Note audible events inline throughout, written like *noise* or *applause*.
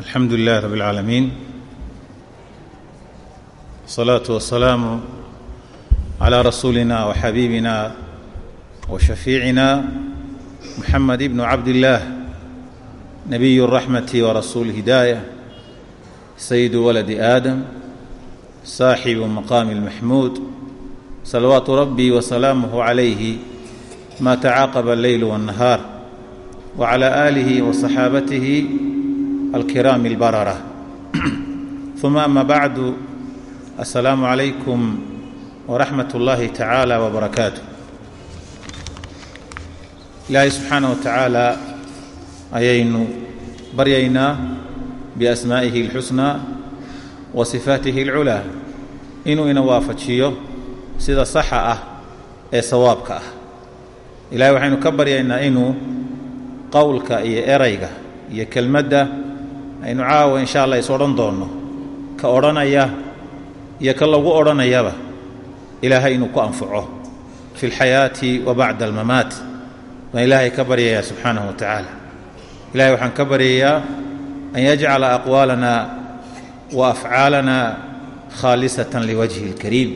alxamdu lilahi rabi اlcaalamiin wasalaatu wasalaamu calaa rasuulina wa xabiibina wa shafiicina muxamed ibnu cabdillaah nabiyu raxmati wa rasuul hidaaya sayidu waladi aadam saaxibu maqaami almaxmuud salawaatu rabbii wa salaamuhu calayhi ma tacaaqaba alleylu waاnnahaar wa calaa aalihi wa saxaabatihi alkiraami albarara uma ama bacdu assalaamu calaykum waraxmat ullaahi tacaala wabarakaatu ilaahay subxaana wa tacaala ayaynu baryaynaa biasmaa'ihi alxusnaa wa sifaatihi alculaa inuu ina waafajiyo sida saxa ah ee sawaabka ah ilahay waxaynu ka baryaynaa inuu qowlka iyo erayga iyo kelmadda aynu caawa insha allah is odhan doonno. Ka odhanaya iyo ka lagu odhanayaba ilaahay inuu ku anfaco fi lxayaati wa bacda almamaat baan ilaahay ka baryayaa subxaanahu wa tacaala. Ilahay waxaan ka baryayaa an yajcala aqwaalana wa afcaalana khaalisatan liwajhi اlkariim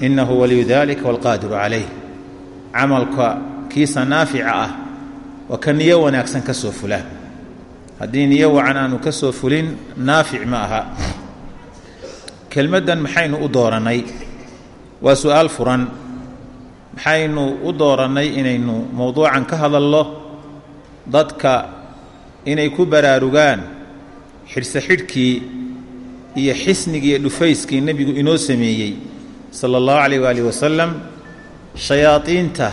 inahu waliyu dalika walqaadiru calayh. Camalka kiisa naafica ah waa ka niyo wanaagsan ka soo fulaan haddii niyo wacan aanu ka soo fulin naafic ma aha. Kelmaddan maxaynu u doorannay waa su'aal furan. Maxaynu u doorannay inaynu mowduucan ka hadalno dadka inay ku baraarugaan xidhse xidhkii iyo xisnigii dhufayskii nebigu inoo sameeyey sala allahu calayh waaalih wasalam shayaadiinta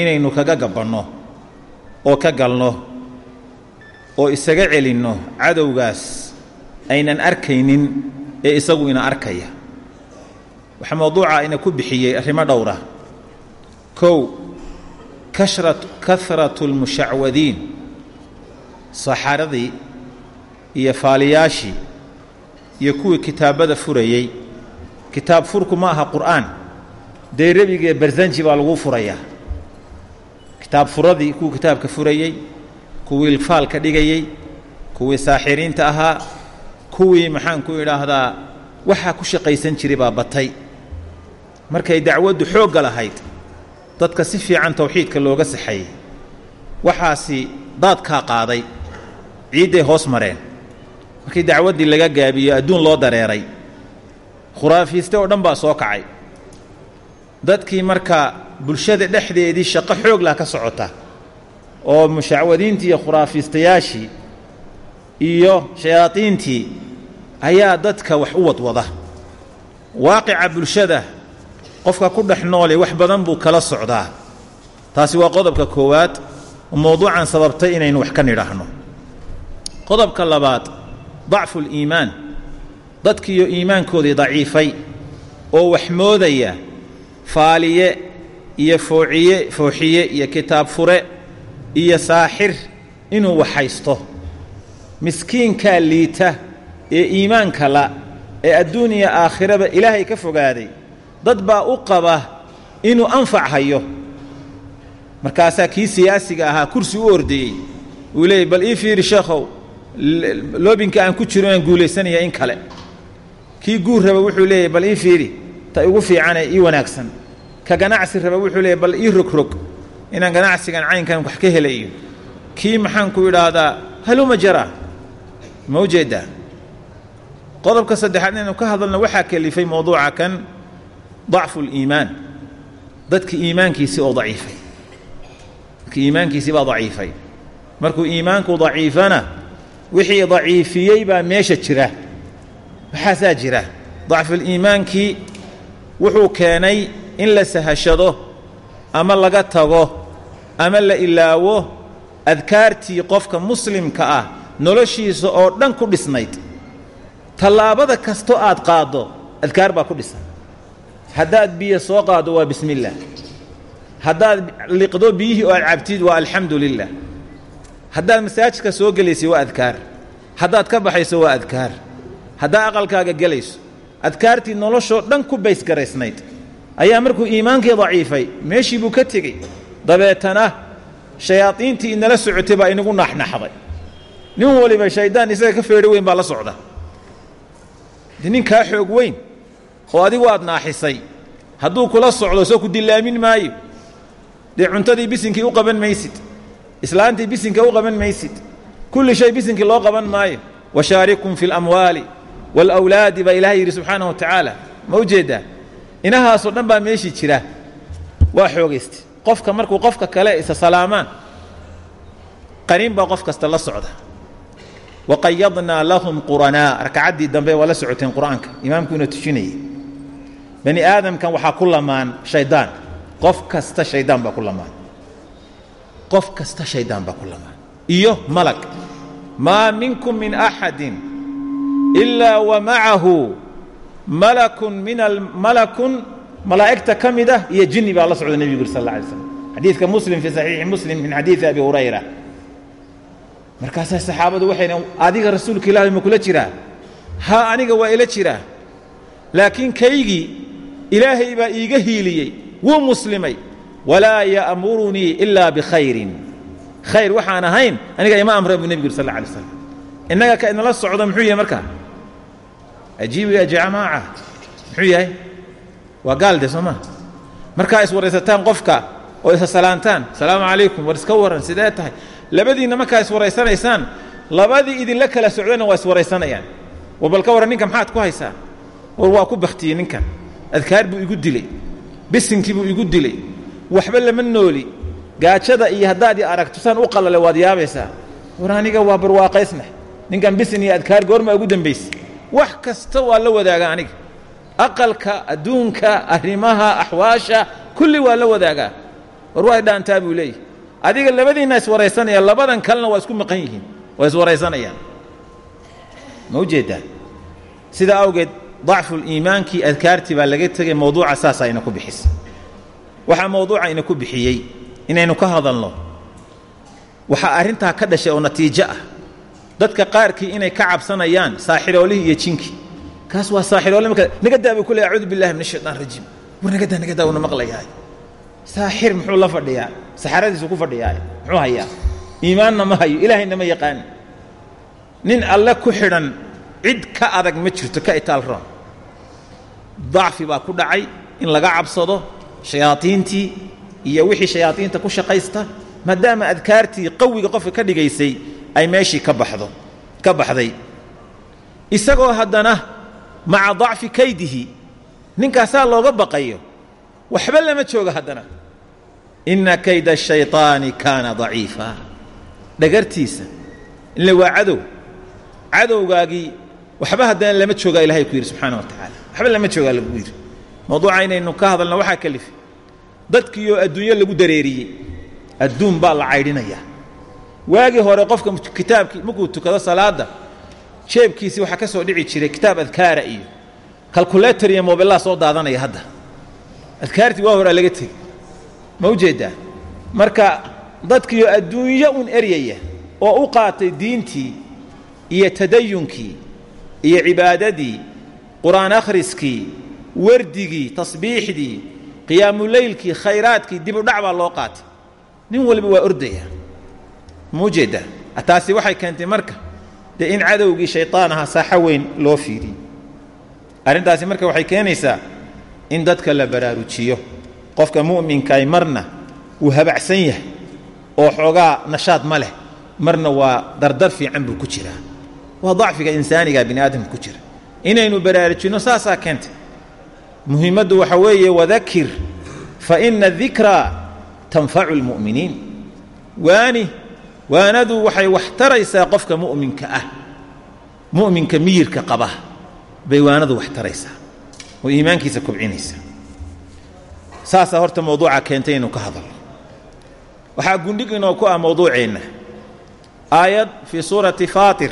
inaynu kaga gabanno oo ka galno oo isaga celinno cadowgaas aynan arkaynin ee isagu ina arkaya. Waxaa mowduuca ina ku bixiyey arrimo dhowra. Kow kahratu lmushacwadiin saxaradii iyo faaliyaashii iyo kuwii kitaabada furayey. Kitaab furku ma aha qur'aan. Dee rebigee barsanji baa lagu furayaa. Kitaab furadii kuwii kitaabka furayey kuwii faalka dhigayey kuwii saaxiriinta ahaa kuwii maxaan ku idhaahdaa waxaa ku shaqaysan jiray baa batay. Markay dacwaddu xoogga lahayd dadka si fiican tawxiidka looga saxayey waxaasi daadkaa qaaday ciidday hoos mareen. Markii dacwaddii laga gaabiyo adduun loo dareeray khuraafiiste oo dhan baa soo kacay. Dadkii marka bulshada dhexdeedii shaqo xoog lah ka socota oo mushacwadiintii iyo khuraafiistayaashii iyo shayaadiintii ayaa dadka wax u wadwada. Waaqica bulshada qofka ku dhex noole wax badan buu kala socdaa. Taasi waa qodobka koowaad oo mowduucan sababtay inaynu wax ka nidhaahno. Qodobka labaad dacfu liimaan dadkiiyo iimaankoodii daciifay oo wax moodaya faaliye iyo foociye fooxiye iyo kitaab fure iyo saaxir inuu waxhaysto miskiinkaa liita ee iimaanka la ee adduuniya aakhiraba ilaahay ka fogaaday dad baa u qaba inuu anfac hayo. Markaasaa kii siyaasiga ahaa kursi u ordayey uu leeyay bal ii fiiri sheekhow loobinka aan ku jiro inaan guulaysanaya in kale. Kii guur raba wuxuu leeyahy bal ii fiiri ta igu fiicanee ii wanaagsan. Ka ganacsi raba wuxuu leeyahy bal ii rogrog inaan ganacsigan caynkan wax ka helayo kii maxaan ku idhaahdaa haluma jara. Ma u jeedaa? Qodobka saddexaad inaynu ka hadalno waxaa kelifay mowduuca kan dacfu liimaan dadki iimaankiisii oo daciifay. Dadki iimaankiisii baa daciifay. Markuu iimaanku daciifana wixii daciifiyey baa meesha jira. Waxaasaa jira? Dacfuliimaankii wuxuu keenay in la sahashado ama laga tago ama la ilaawo adkaartii qofka muslimka ah noloshiisa oo dhan ku dhisnayd. Tallaabada kastoo aad qaaddo adkaar baa ku dhisan. Haddaad biyo soo qaaddo waa bismi illaah haddaad liqdo biyihii oo aad cabtid waa alxamdu lilah haddaad masaajidka soo gelaysa waa adkaar. Haddaad ka baxayso waa adkaar. Haddaad aqalkaaga gelayso adkaartii noloshoo dhan ku baysgaraysnayd ayaa markuu iimaankii daciifay meeshii buu ka tegey dabeetana shayaadiintii inala socotay baa inagu naxnaxday nin waliba shaydaan isaga ka feedho weyn baa la socda de nin kaa xoog weyn oo adigu aad naaxisay hadduu kula socdo soo ku dilaamin maayo dee cuntadii bisinkii u qaban maysid islaantii bisinka u qaban maysid kulli shay bisinkii loo qaban maayo washaarikum fi اlamwaali wاlawlaadi baa ilahay yidhi subxaanaه wa tacaala ma u jeedaa inahaasoo dhan baa meeshii jira waa xoogaysta qofka markuu qofka kale isa salaamaan qaniin baa qof kasta la socda. Waqayadnaa lahum quranaa rakacaddii dambe waa la socoteen qur'aanka imaamkuuna tujinayay. Bani aadamkan waxaa ku lamaan shaydaan qof kasta shaydaan baa ku lamaan. Qof kasta shaydaan baa ku lamaan. Iyo malag maa minkum min axadin ilaa wa macahu malakun min malakun malaa'igta ka mid ah iyo jinni baa la socda nebigu yuri sal alla alay slam xadiidka muslim fii saxiixi muslim min xadiidi abi hurayra. Markaasaa saxaabadu waxayna adiga rasuulka ilaahay ma kula jiraa? Haa aniga waa ila jiraa laakiin kaygii ilaahay baa iiga hiiliyey wuu muslimay. Walaa ya'murunii ilaa bikhayrin khayr waxaan ahayn aniga ima amra buu nebigu yuri sal alla alay slam innaga ka idinla socda muxuu yahay markaa ajiibu ya jamaaca muxuu yahay waa gaalde soo maa markaa iswaraysataan qofka oo isa salaantaan. Asalaamu calaykum war iska waran sidee tahay. Labadiinna markaa iswaraysanaysaan labadii idinla kala socdana waa iswaraysanayaan war bal ka warran ninka maxaad ku haysaa? War waa ku baktiyey ninkan adkaar buu igu dilay. Bisinkii buu igu dilay. Waxba lama nooli. Gaajada iyo haddaad i aragto saan u qalale waad yaabaysaa. War aniga waa barwaaqaysnah ninkan bisin iyo adkaar goormaa ugu dambaysa wax kasta waa la wadaagaa aniga aqalka adduunka arrimaha axwaasha kulli waa la wadaagaa. War waa dhaantaa buu leeyahy adiga labadiinna iswaraysanaya labadan kalena waa isku maqan yihiin. Waa iswaraysanayaan ma u jeedaa? Sidaa awgeed dacfuliimaankii adkaartii baa laga tegay mawduuca saasaa ina ku bixisa waxaa mawduuca ina ku bixiyey inaynu ka hadalno waxaa arrintaa ka dhashay oo natiijo ah. Dadka qaarkii inay ka cabsanayaan saaxiroolihii iyo jinkii kaas waa saaxiroole marka nagadaa buu ku leey acuudu billahi min ashaytaan rajiim. War nagadaa nagadaa uuna maqlayahay. Saaxir muxuu la fadhiyaa saxaradiisu ku fadhiyaa muxuu hayaa. Iimaanna ma hayo ilaahayna ma yaqaan. Nin alle ku xidhan cid ka adag ma jirto ka itaal roon. Dacfi baa ku dhacay in laga cabsado shayaadiintii iyo wixii shayaadiinta ku shaqaysta maadaama adkaartii qawiga qofka ka dhigaysay ay meeshii ka baxdo ka baxday. Isagoo haddana maca dacfi kaydihi. Ninkaasaa looga baqayo. Waxba lama joogo haddana. Inna kayda ashayطaani kaana daciifa. Dhagartiisa ile waa cadow. Cadowgaagii waxba haddana lama joogaa ilahay ku yidhi subxaana wa tacaala. Waxba lama joogaa lagu yidhi. Mawduuca inaynu ka hadalna waxaa kalifi dadkiioo adduunyo lagu dareeriyey. Adduun baa la caydhinayaa. Waagii hore qofka kitaabkii markuu tukado salaadda jeebkiisii waxaa ka soo dhici jiray kitaab adkaara iyo kalkuletar iyo mobilaa soo daadanaya hadda. Adkaartii waa horaa laga tegey. Ma marka dadkiioo adduunyo un eryaya oo u qaatay diintii iyo tadayunkii iyo cibaadadii qur'aan akhriskii wardigii tasbiixdii qiyaamuleylkii khayraadkii dib u dhac baa loo qaatay. Nin waliba waa ordaya ma taasi waxay keentay marka dee in cadowgii shayطaan ahaa saaxo weyn loo fiiriyey arrintaasi marka waxay keenaysaa in dadka la baraarujiyo. Qofka mu'minkaay marna wuu habacsan yahay oo xoogaa nashaad ma leh. Marna waa dardar fiican buu ku jiraa. Waa dacfiga insaaniga bini aadamka ku jira. Inaynu baraarujinno saasaa keentay. Muhiimaddu waxa weeye wadakir fa ina dikraa tanfacu اlmu'miniin waani waanadu waxay wax taraysaa qofka mu'minka ah. Mu'minka miyirka qaba bay waanadu wax taraysaa oo iimaankiisa kobcinaysaa. Saasaa horta mawduuca keentay inuu ka hadalno waxaa gundhig inoo ku ah mawduuceenna. Aayad fii suurati faatir.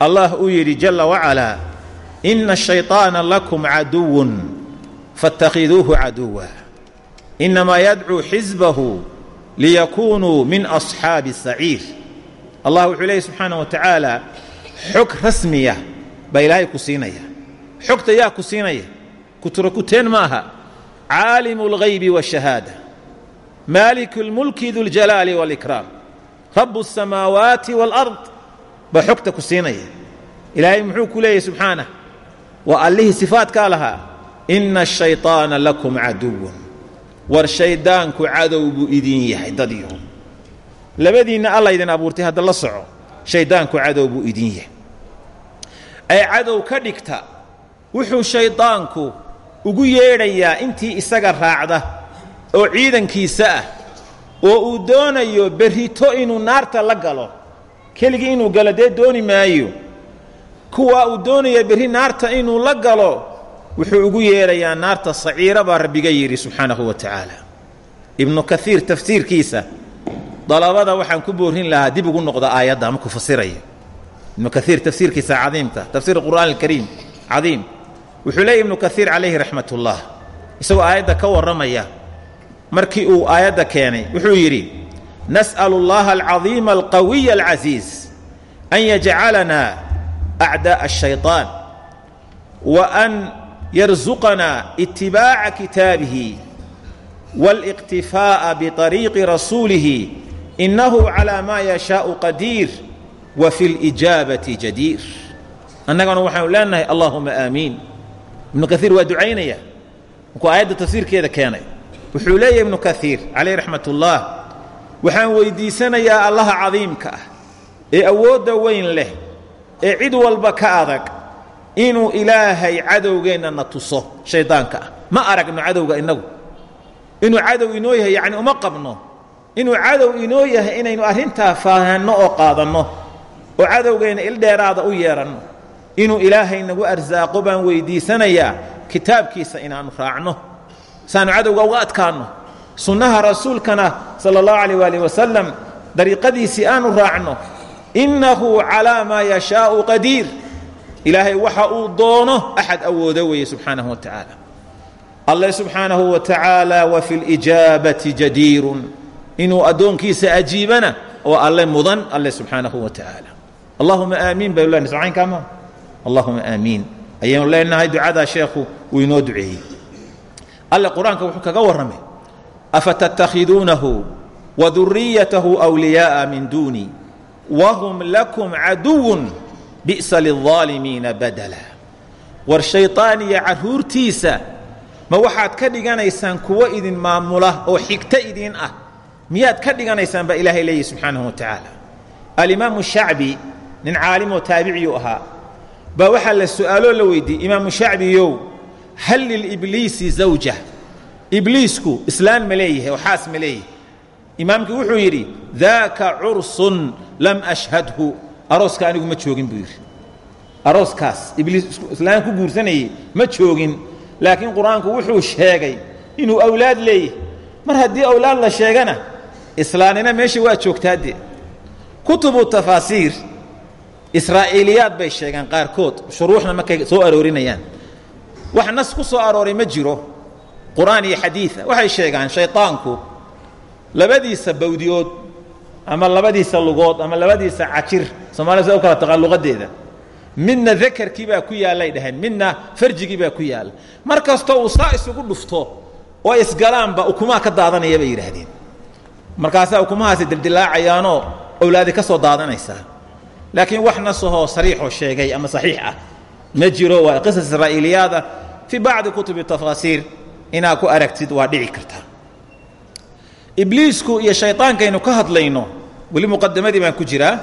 Allah uu yidhi jalla wacalaa ina ashayطaana lakum caduwun faاtakhiduuhu caduwa inamaa yadcuu xisbahu liyakunuu min asxaabi saciir allah wuxuu leeyay subxaana wa tacaala xog rasmiya baa ilaahay ku siinaya xogta yaa ku siinaya kuturakuteen ma aha caalimu اlghaybi waاshahaada maaliku اlmulki du ljalaali wاlikraam rabu الsamaawaati wاlأrض baa xogta ku siinaya ilaahay muxuu ku leeyahy subxaanah waa allihii sifaadkaa lahaa inna ashayطaana lakum caduwun war shayddaanku cadow buu idin yahay dadyo labadiinna alla idin abuurtay hadda la soco. Shayddaanku cadow buu idin yahay. Ay cadow ka dhigta wuxuu shayddaanku ugu yeedhayaa intii isaga raacda oo ciidankiisa ah oo uu doonayo berrito inuu naarta la galo. Keligii inuu galo dee dooni maayo. Kuwaa uu doonaya berri naarta inuu la galo wuxuu ugu yeedhayaa naarta saciira baa rabbiga yidhi subxaanahu wa tacaala ibnu kaiir tafsiirkiisa dalabada waxaan ku boorin lahaa dib ugu noqda aayadda markuu fasiraya ibnu kaiir tafsiirkiisa cadiimka tafsiir qur'aan alkariim cadiim wuxuu leeyay ibnu kaiir calayhi raxmat ullah isagoo aayadda ka warramaya markii uu aayadda keenay wuxuu yidhi nas'alu اllaha alcadiima alqawiya alcasiiz an yajcalanaa acdaaءa الshayطaan wa an yarzuqanaa itibaaca kitaabihi والاقتفاء بطريق رسوله إنه على ما يشاء قدير وفي الإجابة جدير annagana waxaanu leenahay allaahuma aamiin ibnu kaiir waa ducaynaya markuu aayadda tafsiirkeeda keenay wuxuu leeyahy ibnu kaiir calayh raxmat ullaah waxaan weyddiisanayaa allaha cadiimka ah ee awoodda weyn leh ee cid walba ka adag inuu ilaahay cadowgeenna na tuso shayddaanka ah. Ma aragno cadowga innagu. Inuu cadow inoo yahay yacni uma qabno. Inuu cadow inoo yahay inaynu arrintaa faahanno oo qaadanno. Oo cadowgeenna ildheeraada u yeedhanno inuu ilaahay nagu arsaaqo baan weyddiisanayaa kitaabkiisa inaannu raacno. Saannu cadowga uga adkaanno. Sunnaha rasuulkana sala allahu calayh waalih wasalam dariiqadiisii aanu raacno. Innahu calaa maa yashaa'u qadiir ilaahay waxa uu doono axad awoodo weeye subxaanahu wa tacaala. Alle subxaanahu wa tacaala wa fi lijaabati jadiirun. Inuu addoonkiisa ajiibana oo alle mudan alle subxaanahu wa tacaala. Allahuma aamiin baynu leenahay socaynkaama allahuma aamiin ayaynu leenahay ducadaa sheekhu uu inoo duceeyey. Alle qur'aanka wuxuu kaga warramay afatattakhiduunahu wa duriyatahu wliyaa'a min duuni wahum lakum caduwun bi'sa lilظaalimiina badala. War shayطaan iyo carruurtiisa ma waxaad ka dhiganaysaan kuwo idin maamula oo xigto idin ah? Miyaad ka dhiganaysaan baa ilaahay leeyihi subxaanahu wa tacaala. Alimaamu shacbi nin caalimoo taabiciyuu ahaa baa waxaa la su'aaloo la weydiiyey imaamu shacbiyow hal lilibliisi zawja? Ibliisku islaan ma leeyahay oo xaas ma leeyahay. Wuxuu yidhi daaka cursun lam ashhadhu arooska anigu ma joogin buu yidhi. Arooskaas ibliis islaan ku guursanayey ma joogin. Laakiin qur'aanku wuxuu sheegay inuu awlaad leeyahay mar haddii awlaad la sheegana islaanina meesha waa joogtaadde kutubu tafaasiir israa'iiliyaad bay sheegaan qaarkood shuruuxna markay soo aroorinayaan. Wax nas ku soo arooray ma jiro. Qur'aan iyo xadiida waxay sheegaan shayطaanku labadiisa bawdiyood ama labadiisa lugood ama labadiisa cajir. Soomaalida sa u kala taqaan luqadeeda midna dakarkii baa ku yaallay dhaheen midna farjigii baa ku yaalla. Mar kastoo uu saa isugu dhufto oo isgalaanba ukumaha ka daadanaya bay yidhaahdeen. Markaasaa ukumahaasi dildilaacayaanoo owlaadi ka soo daadanaysaa. Laakiin wax nasahoo sariixoo sheegay ama saxiix ah. Ma jiro waa qisas israa'iiliyaada. Fii bacdi kutubi tafaasiir inaad ku aragtid waa dhici kartaa ibliisku iyo shayطaankaynu ka hadlayno weli muqadamadii baan ku jiraa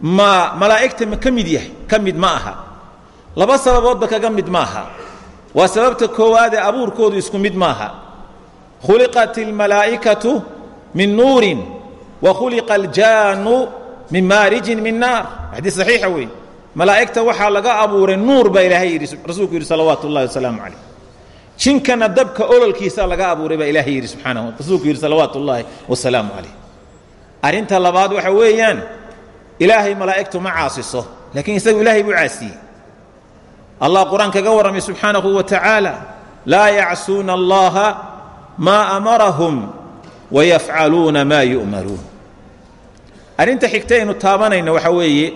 ma malaa'igta ma ka mid yahay ka mid ma aha. Laba sababoodba kaga mid ma aha. Waa sababta koowaadee abuurkoodu isku mid maaha khuliqat اlmalaa'ikatu min nuurin wa khuliqa aljaanu min maarijin min naar. Xadiis saxiixa wey malaa'igta waxaa laga abuuray nuur baa ilaahay yidhi rasuulku yidhi salawaatu ullahi wasalaamu calayh jinkana dabka ololkiisa laga abuuray baa ilaahay yidhi subxaanahu rasuulku yidhi salawaatu ullaahi wasalaamu calayh. Arrinta labaad waxa weeyaan ilaahay malaa'igtu ma caasiso laakiin isagu ilaahay buu caasiyey. Allah qur'aan kaga warramay subxaanahu wa tacaala laa yacsuuna allaha maa amarahum wayafcaluuna maa yu'maruun. Arrinta xigta aynu taabanayno waxa weeye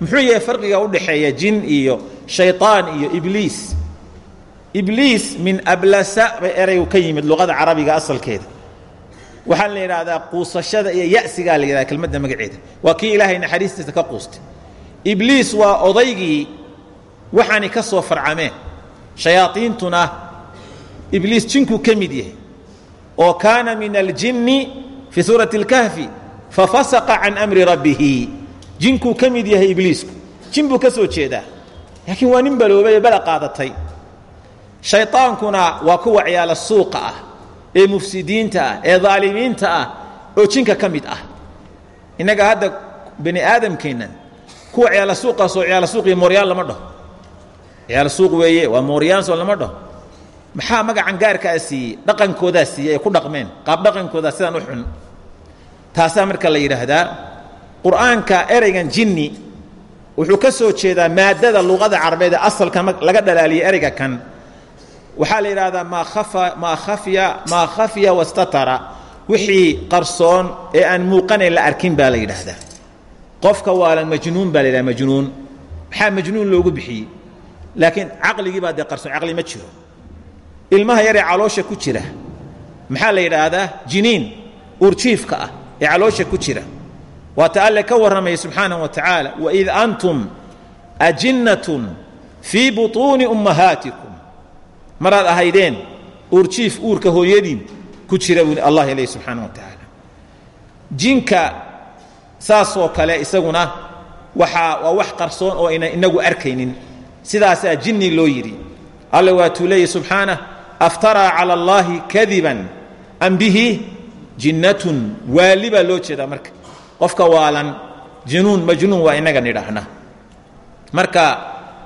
muxuu yahay farqiga u dhaxeeya jin iyo shayطaan iyo ibliis ibliis min ablasa bay eraygu ka yimid luqada carabiga asalkeeda. Waxaa la yidhaahdaa iyo ya'sigaa la yidhahda magaceeda. Waa kii ilaahay ka quustay. Ibliis waa odaygii waxaani ka soo farcameen. Shayaaiintuna ibliis jinkuu ka yahay. Oo kaana min aljinni fii suurati اlkahfi fafasaqa can amri rabbihi. Jinkuu ka yahay ibliisku. Jin ka soo jeedaa. Laakiin waa nin baloobay ee qaadatay shayطaankuna waa kuwa ciyaala suuqa ah ee mufsidiinta ah ee daalimiinta ah oo jinka ka ah. Innaga hadda bani aadamkeennan kuwa ciyaala suuqaasoo ciyaala suuq iyo mooryaan lama dhaho. Ciyaala suuq weeye waa mooryaanso lama dhaho. Maxaa magacan gaarkaa siiyey dhaqankoodaa ay ku dhaqmeen qaab dhaqankoodaa sidaan u xun? Taasaa marka la yidhaahdaa qur'aanka ereygan jinni wuxuu ka soo jeedaa maadada luqada carabeed ee asalka laga dhalaaliyey ereyga kan waxaa la yidhaahdaa maa khafya wastatara wixii qarsoon ee aan muuqanayn la arkin baa la yidhaahdaa. Qofka waalan majnuun baa la yidhahda majnuun. Maxaa majnuun loogu bixiyey? Laakiin caqligii baa dee qarsoon caqli ma jiro. Ilmaha yaree caloosha ku jira maxaa la yidhaahdaa? Jiniin urjiifka ah ee caloosha ku jira. Waata alle ka warramaya subxaanaه wa tacaala waid antum ajinnatun fii buطuuni ummahaatikum maraad ahaydeen uurjiif uurka hooyadiin ku jira buu allah leey subxaana wa tacaala jinka saasoo kale isaguna waxaa waa wax qarsoon oo aynan inagu arkaynin. Sidaasaa jinni loo yidhi. Alle waatuu leeyahy subxaanah aftaraa cala allaahi kadiban am bihi jinnatun. Waali baa loo jeedaa marka. Qofka waalan jinuun majnuun waa inaga nidhaahna. Marka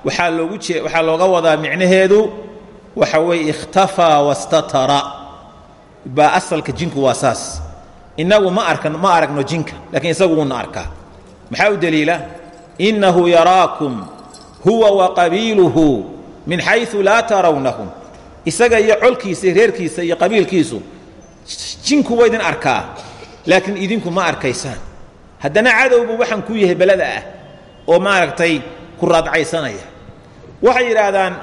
waxaa loogu waxaa looga wadaa micnaheedu waxa weeye ikhtafaa wastatara. Baa asalka jinku waa saas. Innagu ma arkan ma aragno jinka laakiin isagu wuuna arkaa. Maxaa u deliila innahu yaraakum huwa wa qabiiluhu min xayثu laa tarawnahum isaga iyo colkiisa reerkiisa iyo qabiilkiisu jinku waa idin arkaa laakiin idinku ma arkaysaan. Haddana cadowbu waxaan ku yahay belada ah oo maaragtay ku raadcaysanaya. Waxay yidhaahdaan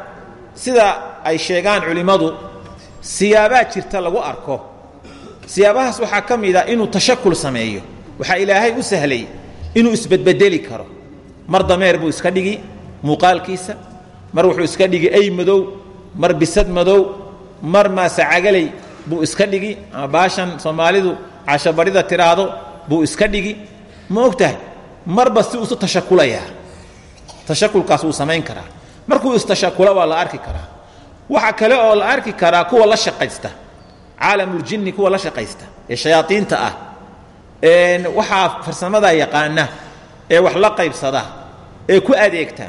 sida ay sheegaan culimmadu siyaabaa jirta lagu arko. Siyaabahaas waxaa ka mid inuu tashakul sameeyo. Waxaa ilaahay u sahlay inuu isbedbedeli karo. Mar dameer buu iska dhigi muuqaalkiisa. Mar wuxuu iska dhigi ay madow mar bisad madow mar maasacagaley buu iska dhigi. Ama baashan soomaalidu cashabadhida tidhaahdo buu iska dhigi. Ma og tahay marba si usu tashakulayaa. Tashakulkaas wuu samayn karaa. Markuu istashakula waa la arki karaa waxa kale oo la arki karaa kuwa la shaqaysta. Caalamuljinni kuwa la shaqaysta. Ee shayaaiinta ah. Waxaa farsamadaa yaqaana. Ee wax la qaybsada. Ee ku adeegta.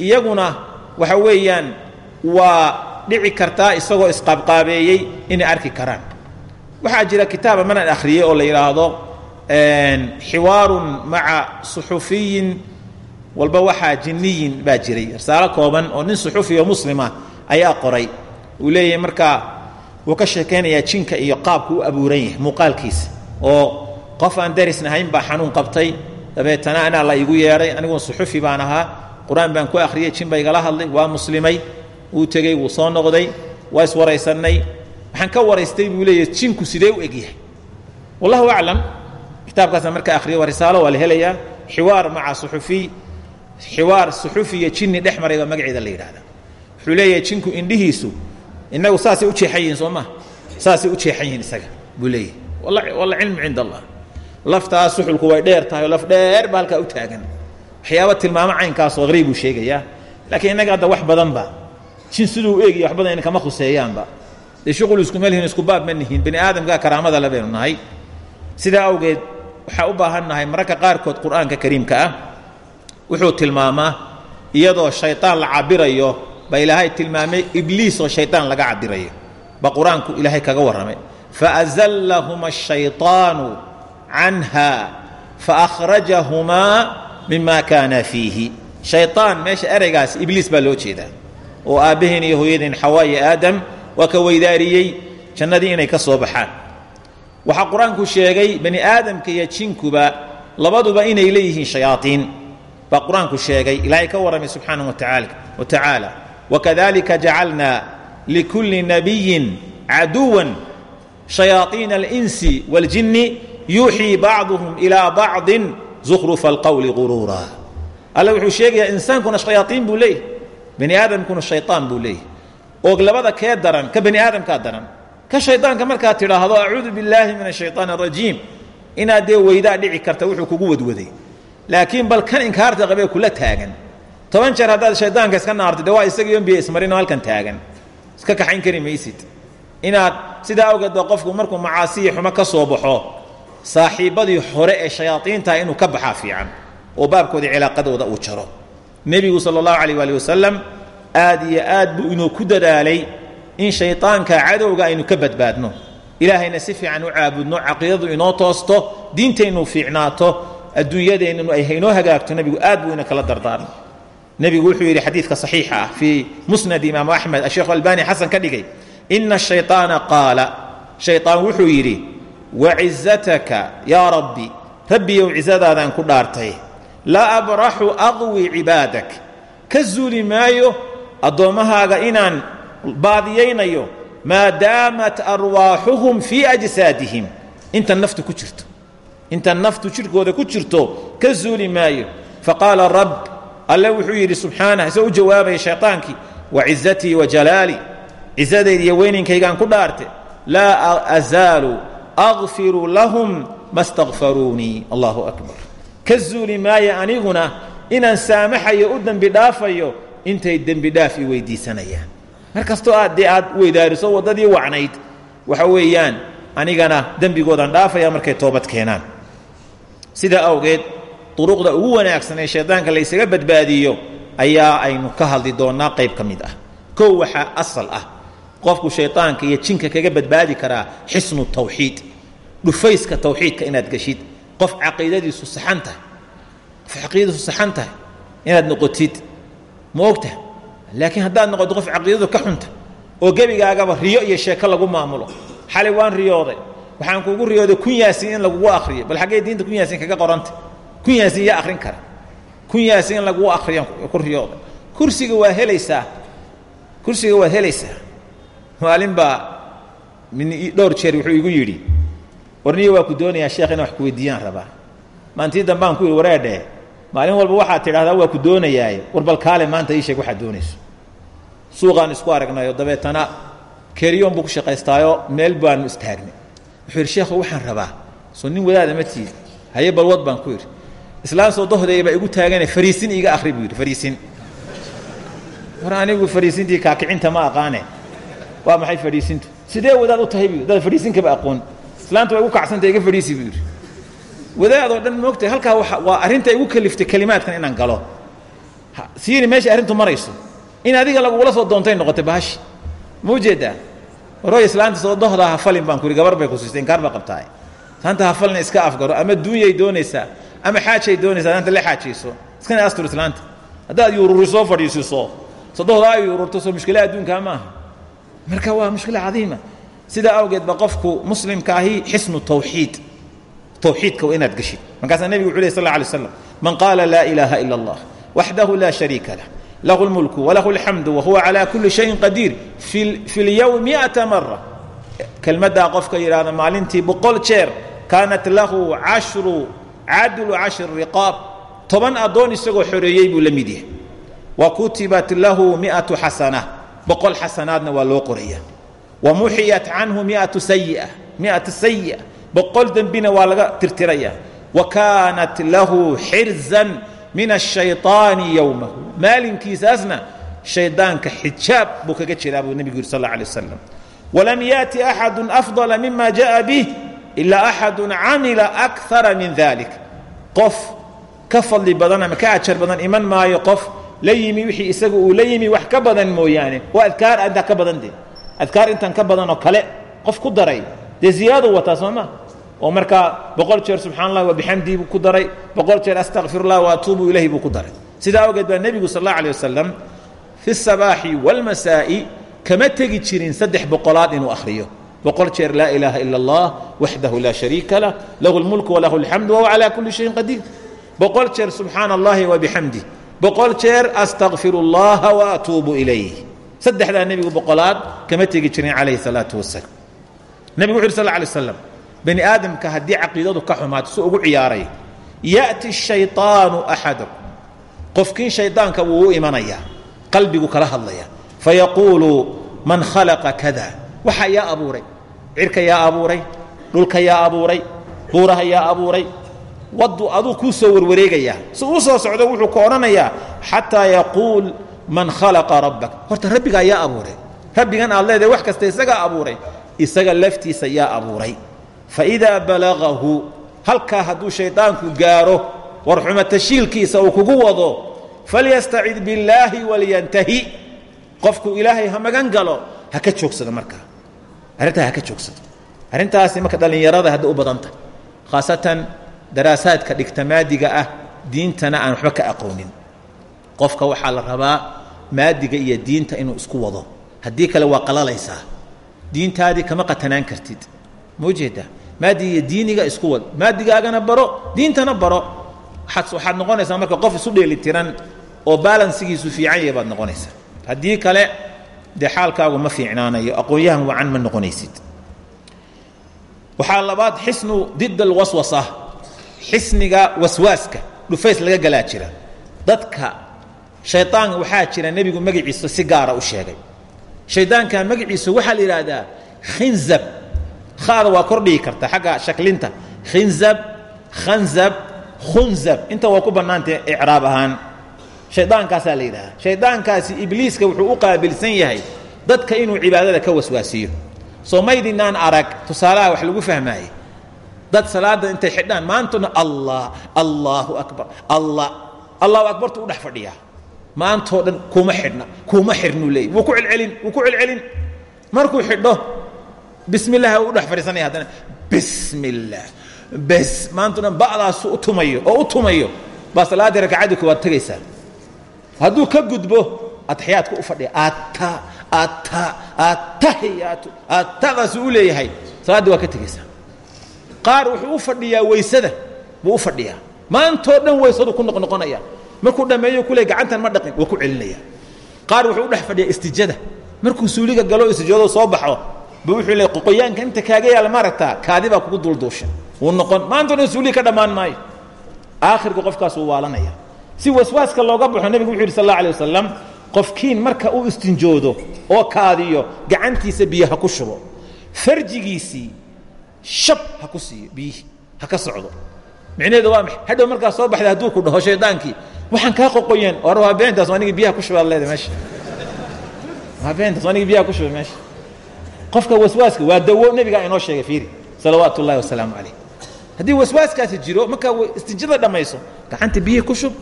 Iyaguna waxa weeyaan waa dhici kartaa isagoo isqaabqaabeeyey inay arki karaan. Waxaa jira kitaaba manaan akhriyey oo la yidhaahdo xiwaarun maca suxufiyin walba waxaa jinniyin baa jiray. Risaalo kooban oo nin suxufi oo muslima ayaa qoray. Uu leeyahay markaa wuu ka sheekaynayaa jinka iyo qaabku u abuuran yahay muuqaalkiisa oo qof aan darisnahayn baa xanuun qabtay. Dabeetana anaa la igu yeedhay aniguun suxufi baan ahaa. Qur'aan baan ku akhriyey jin ba igala hadlay waa muslimay. Wuu tegey wuu soo noqday waa iswaraysannay waxaan ka waraystay buu leeyahy jinku sidee u egyahay wallahu aclam. Kitaabkaasna marka akhriyo waa risaalo waa la helayaa. Xiwaar maca suxufiy xiwaar suxufi iyo jinni dhex maray baa magaceeda la yidhahda wuxuu leeyahay jinku indhihiisu. Innagu saasay u jeexan yihiin soo maa saasay u jeexan yihiin isaga buu leeyahay. Walla cilmu cinda allah laftaas suxulku way dheer tahay oo laf dheer ba halkaa u taagan. Waxyaaba tilmaamo caynkaasoo hariib buu sheegayaa. Laakiin innaga hadda wax badanba jin siduu u eegaya wax badan in kama khuseeyaanba. Dee shuqul iskuma lihin isku baab ma nihiin bani aadamkaa karaamada le baynu nahay. Sidaa awgeed waxaa u baahan nahay mararka qaarkood qur'aanka kariimka ah. Wuxuu tilmaamaa iyadoo shayطaan la cabirayo ba ilaahay tilmaamay ibliis oo shayطaan laga cabirayo ba qur-aanku ilaahay kaga warramay faأzallahuma الشhayطaanu canha faأkhrajahumaa mima kaana fiihi shayطaan meesha ereygaas ibliis baa loo jeedaa oo aabbaheen iyo hooyadeen xawaa iyo aadam waa ka weydaariyey jannadii inay ka soo baxaan waxaa qur-aanku sheegay bani aadamka iyo jinkuba labaduba inay leeyihiin shayaaiin baa qur-aanku sheegay ilaahay ka warramay subxaanaه wa wakadalika jacalna likulli nabiyin caduwan shayaaiina اlinsi wاljinni yuuxii bacduhum ilaa bacdin zukhrufa alqowli guruura alla wuxuu sheegayaa insaankuna shayaaiin buu leeyahy bani aadamkuna shayaan buu leeyahy oo labada kee daran ka bani aadamkaa daran ka shaydaanka markaad tidhaahdo acuudu billaahi min ashayaan arajiim inaad dee weydaa dhici karta wuxuu kugu wadwaday. Laakiin bal kan inkaarta qabee kula taagan toban jeer haddaad shaydaanka iska naartay de waa isagiion biyo ismarinoo halkan taagan. Iska kaxayn kari maysid. Inaad sidaa awgeed qofku markuu macaasiya xumo ka soo baxo saaxiibbadii hore ee shayaaiintaha inuu ka baxaa fiican oo baabkoodii cilaaqadooda uu jaro. Nebigu sala allahu calayh waali wasalam aad iyo aad buu inuu ku dadaalay in shaydaanka cadowga aynu ka badbaadno. Ilaahayna si fiican u caabudno caqiidadu inoo toosto diintaynu fiicnaato adduunyadeennanu ay haynoo hagaagto nebigu aad buu ina kala dardaarmay nebigu wuxuu yidhi xadiidka saxiixa ah fii musnad imaamu axmed asheekhu albani xasan ka dhigay ina ashayطaana qaala. Shayطaan wuxuu yidhi wacizataka yaa rabbi rabbiyow cizadaadaan ku dhaartay la abraxu aqwi cibaadak ka zuuli maayo addoommahaaga inaan baadiyaynayo maa daamat arwaaxuhum fii ajsaadihim. Inta naftu ku jirto inta naftu jidhkooda ku jirto ka zuuli maayo. Faqaala rabb alle wuxuu yidhi subxaanah isagoo u jawaabaya shayطaankii wacizatii wajalaali cizadayda iyo weyninkaygaan ku dhaarte laa azaalu akfiru lahum ma stakfaruunii allahu akbar. Ka zuuli maayo aniguna inaan saamaxayo u dembi dhaafayo intay dembi dhaaf i weydiisanayaan. Mar kastoo aad dee weydaariso waddadii wacnayd waxa weeyaan anigana dembigoodan dhaafaya markay toobad keenaan. Sidaa awgeed duruqda ugu wanaagsan ee shaydaanka la ysaga badbaadiyo ayaa aynu ka hadli doonnaa qayb ka mid ah. Kow waxaa asal ah qofku shaydaanka iyo jinka kaga badbaadi karaa xisnu tawxiid. Dhufayska tawxiidka inaad geshid. Qof caqiidadiisu saxan tahay. Qof caqiidadiisu saxan tahay. Inaad noqotid ma ogta? Laakiin haddaad noqoto qof caqiidadu ka xunta oo gebigaagaba riyo iyo sheeko lagu maamulo. Xalay waan riyooday. Waxaan kuugu riyooday kun yaasin in lagugu akriyo bal xaggee diinta kun yaasin kaga qoranta kun yaasin yaa akrin kara. Kun yaasin in lagugu akriyan ku riyooday kursiga waa helaysaa. Kursiga waad helaysaa. Maalin baa dhowr jeer wuxuu igu yidhi warniyo waa ku doonayaa sheekh inaan wax ku weydiiyaan rabaa. Maantii dambaan ku yidhi wareedhe maalin walba waxaad tidhahdaa waa ku doonayaaye. War bal kaale maanta ii sheeg waxaad doonayso. Suuqaan isku aragnayoo dabeetana keriyoon buu ku shaqaystaayo meel baanu istaagnay wuxuu yidhi sheekhu waxaan rabaa. Soo nin wadaada ma tiid haye balwad baan ku yidhi islaan soo dohdeeya baa igu taagane fariisin iiga akhri buu yidhi fariisin. War anigu fariisintii ma aqaane. Waa maxay fadhiisintu sidee wadaad u tahay dad fadhiisinkaba aqoon. Islaanta waa igu kacsanta iga fadhiisi buu yidhi. Wadaadoo dhan moogtahay halkaa waa arrinta igu kaliftay kelimaadkan inaan galo. Siiri meesha arrintu marayso. In adiga lagugula soo doontay noqotay bahashi ma u jeedaa warooy islaanta soo dohdaa hafalin baan ku yidhi bay ku siistay inkaar baa qabtaay. Islaanta hafalina iska afgaro ama duunyay doonaysaa ama xaajay doonaysaa islaanta la xaajayso iskana astur islaanta. Haddaad yuururisoo fadhiisiso sodohdaa ay yuururto soo mushkila adduunkaa maaha marka waa mushkila cadiima. Sidaa awgeed ba qofku muslimka ahi xisnu tawxiid. Tawxiidka inaad geshid. Markaasaa nebigu wuxu ley sal lla lay slam man qaala laa ilaaha ila allah waxdahu laa shariika lah lahu lmulku walahu alxamdu wahuwa calaa kulli shayin qadiir fi lyowm miata mara kelmaddaa qofka yidhaahda maalintii boqol jeer kaanat lahu cashru cadlu cashri riqaab toban addoon isagoo xoreeyey buu la mid yahay wa kutibat lahu miatu xasana boqol xasanaadna waa loo qoraya wa muxiyat canhu miatu sayi'a miata sayi'a boqol dembina waa laga tirtiraya wa kaanat lahu xirzan min ashayطaani yowmahu maalinkiisaasna shaydaanka xijaab buu kaga jiraa buu nebigu yidhi sal alla alay wasalam walam yaati axadu afdala mima jaءa bih ilaa axadu camila akara min dalik qof ka fadli badan ka ajar badan iman maayo qof la yimi wixii isagu uu la wax ka badan mooyaane waa adkaar intaa ka badan dee. Adkaar intan ka badan oo kale qof ku daray dee ziyaaduu wataa soo oo markaa boqol jeer subxana allah wabixamdii buu ku daray boqol jeer astakfirullah waatuubu ilayhi buu ku daray. Sidaa awgeed baa nebigu sal allah alay wasalam fi sabaaxi walmasaa'i kama tegi jirin saddex boqolaad inuu akhriyo boqol jeer laa ilaaha ila allah waxdahu laa shariika lah lahu lmulku walahu alxamdu wahuwa calaa kulli shayin qadiir boqol jeer subxaana allahi wabixamdih boqol jeer astakfiru اllaha waatuubu ilayh. Saddexdaa nebigu boqolaad kama tegi jirin calayhi salaatu wasalaam nebigu wuxu yhi sal lay slam bani aadamka haddii caqiidadu ka xumaato si ugu ciyaaray ya'ti shayطaanu axadakum. Qofkiin shaydaanka wuu u imanayaa qalbigu kala hadlaya fayaquulu man khalaqa kada waxa yaa abuuray cirka yaa abuuray dhulka yaa abuuray buuraha yaa abuuray. Wadu aduu kuu soo warwareegayaa si uu soo socdo wuxuu ku odhanayaa xataa yaquul man khalaqa rabbak. Horta rabbigaa yaa abuuray. Rabbigan aad leedahay wax kasta isagaa abuuray. Isaga laftiisa yaa abuuray. Faidaa balagahu halkaa hadduu shaydaanku gaaro warxuma tashiilkiisa uu kugu wado falyastacid billaahi walyantahi. Qofku ilaahay ha magan galo ha ka joogsado markaa arrintaa ha ka joogsado arrintaasi marka dhallinyarada hadda u badanta khaasatan daraasaadka dhigta maadiga ah diintana aan waxba ka aqoonin. Qofka waxaa la rabaa maadiga iyo diinta inuu isku wado. Haddii kale waa qalalaysaa. Diintaadii kama qatanaan kartid. Ma ujeeda maadiga iyo diiniga isku wad. Maadigaagana baro diintana baro. Waaad waxaad noqonaysaa marka qof isu dheelitiran oo baalansigiisu fiican yahay baad noqonaysaa. Haddii kale dee xaalkaagu ma fiicnaanayo aqoon-yahan wacan ma noqonaysid. Waxaa labaad xisnu did alwaswasa xisniga waswaaska dhufays laga galaa jira. Dadka shayaan waxaa jira nebigu magaciisa si gaara u sheegay. Shaydaanka magaciisa waxaa la yidhaahdaa khinzab. Khada waa kordhigi karta xagga shaklinta. Khinzab khanzab khunzab. Inta waa ku bannaantay icraab ahaan shaydaankaasaa la yidhahdaa. Shaydaankaasi ibliiska wuxuu u qaabilsan yahay dadka inuu cibaadada ka waswaasiyo. Soo maydinaan arag tusaalaha wax lagu fahmaaye. Dad salaada intay xidhaan maantuna allah allaahu akbar allah allahu akbartu u dhex fadhiyaa. Maantoo dhan kuma xidhna kuma xirnuu leeyay wuu ku celcelin wuu ku celcelin. Markuu xidho bismi illah u dhex fadhiisanaya haddana. Bismi illaah bes maantao dhan ba'daasu u tumayo oo u tumayo. Baa salaaddii ragcaddii koowaad tegaysaa hadduu ka gudbo atxiyaadku u fadhiya. Ata ata atahiyaatu atadaasu u leeyahay. Salaaddii waa ka tegaysaa qaar wuxuu u fadhiyaa weysada buu u fadhiyaa. Maantoo dhan weysadu ku noqnoqonaya markuu dhammeeyo kule gacantan ma dhaqin waa ku celinaya. Qaar wuxuu u dhex fadhiyaa istijada. Markuu suuliga galo istijado soo baxo bu wuxuu le qoqoyaanka inta kaaga yaalla maaragtaa kaadi baa kugu dulduusha wuu noqon. Maantao dhan suuliga ka dhammaan maayo. Aakhirka qofkaas wuu waalanaya si waswaaska looga baxo nebigu wuxu yidhi sal alla alay wasalam qofkiin marka uu istinjoodo oo kaadiyo gacantiisa biyo ha ku shubo. Farjigiisii shab ha ku siiyo biyihii ha ka socdo. Micnaheedu waa maxay? Hadhow markaa soo baxday hadduu ku dhaho shaydaankii waxaan kaa qoqoyeen. Or waa beentaas anigi biyaha ku shubaad leedahay meesha. Waa beentaas anigi biyaha ku shubay meesha. Qofka waswaaska waa dawo nebigaa inoo sheegay fiiri salawaatu ullahi wasalaamu calayh. Haddii waswaaskaasi jiro markaa istijada dhammayso gacanta biyihii ku shub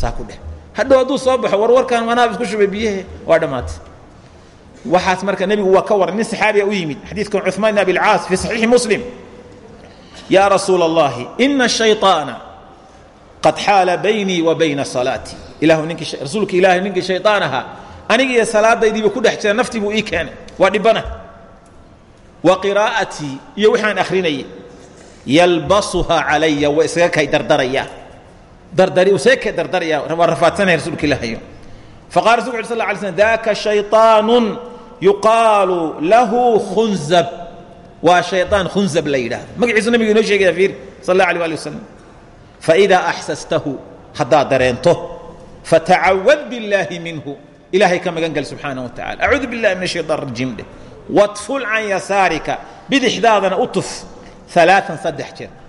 saa ku dheh. Hadhow hadduu soo baxo warwarkan manaab isku shubay biyahe waa dhammaatay waxaas marka nebigu waa ka waran nin saxaabiya u yimid. Xadiidkan cumaan ibn abilcaas fii saxiixi muslim. Yaa rasuula allahi ina ashayطaana qad xaala baynii wa bayna salaatii ilahu ninkii rasuulka ilaahay ninkii shayaan ahaa aniga iyo salaadaydiiba ku dhex jira naftii buu ii keenay. Waa dhibana wa qiraa'atii iyo waxaan akhrinayay. Yalbasuhaa calaya waa isaga kay dardaraya dardari isaga kay dardaraya waa rafaadsanaya rasuulka ilaahayo faqala rasulku uri sal lla alay slm daka shayطaanu yuqaalu lahu khunzab waa shayطaan khunzab la yidhahdo magaciisu nabigu inoo sheegaya fiir sal اllah alيه ali wasalam faidaa axsastahu haddaad dareento fatacawad biاllaahi minhu ilaahay ka magan gal subxaanaه wa tacala acuudu biاllahi min الshayطan rajiim dheh wadful can yasaarika bidixdaadana u tuf alaaan saddex jeer dheh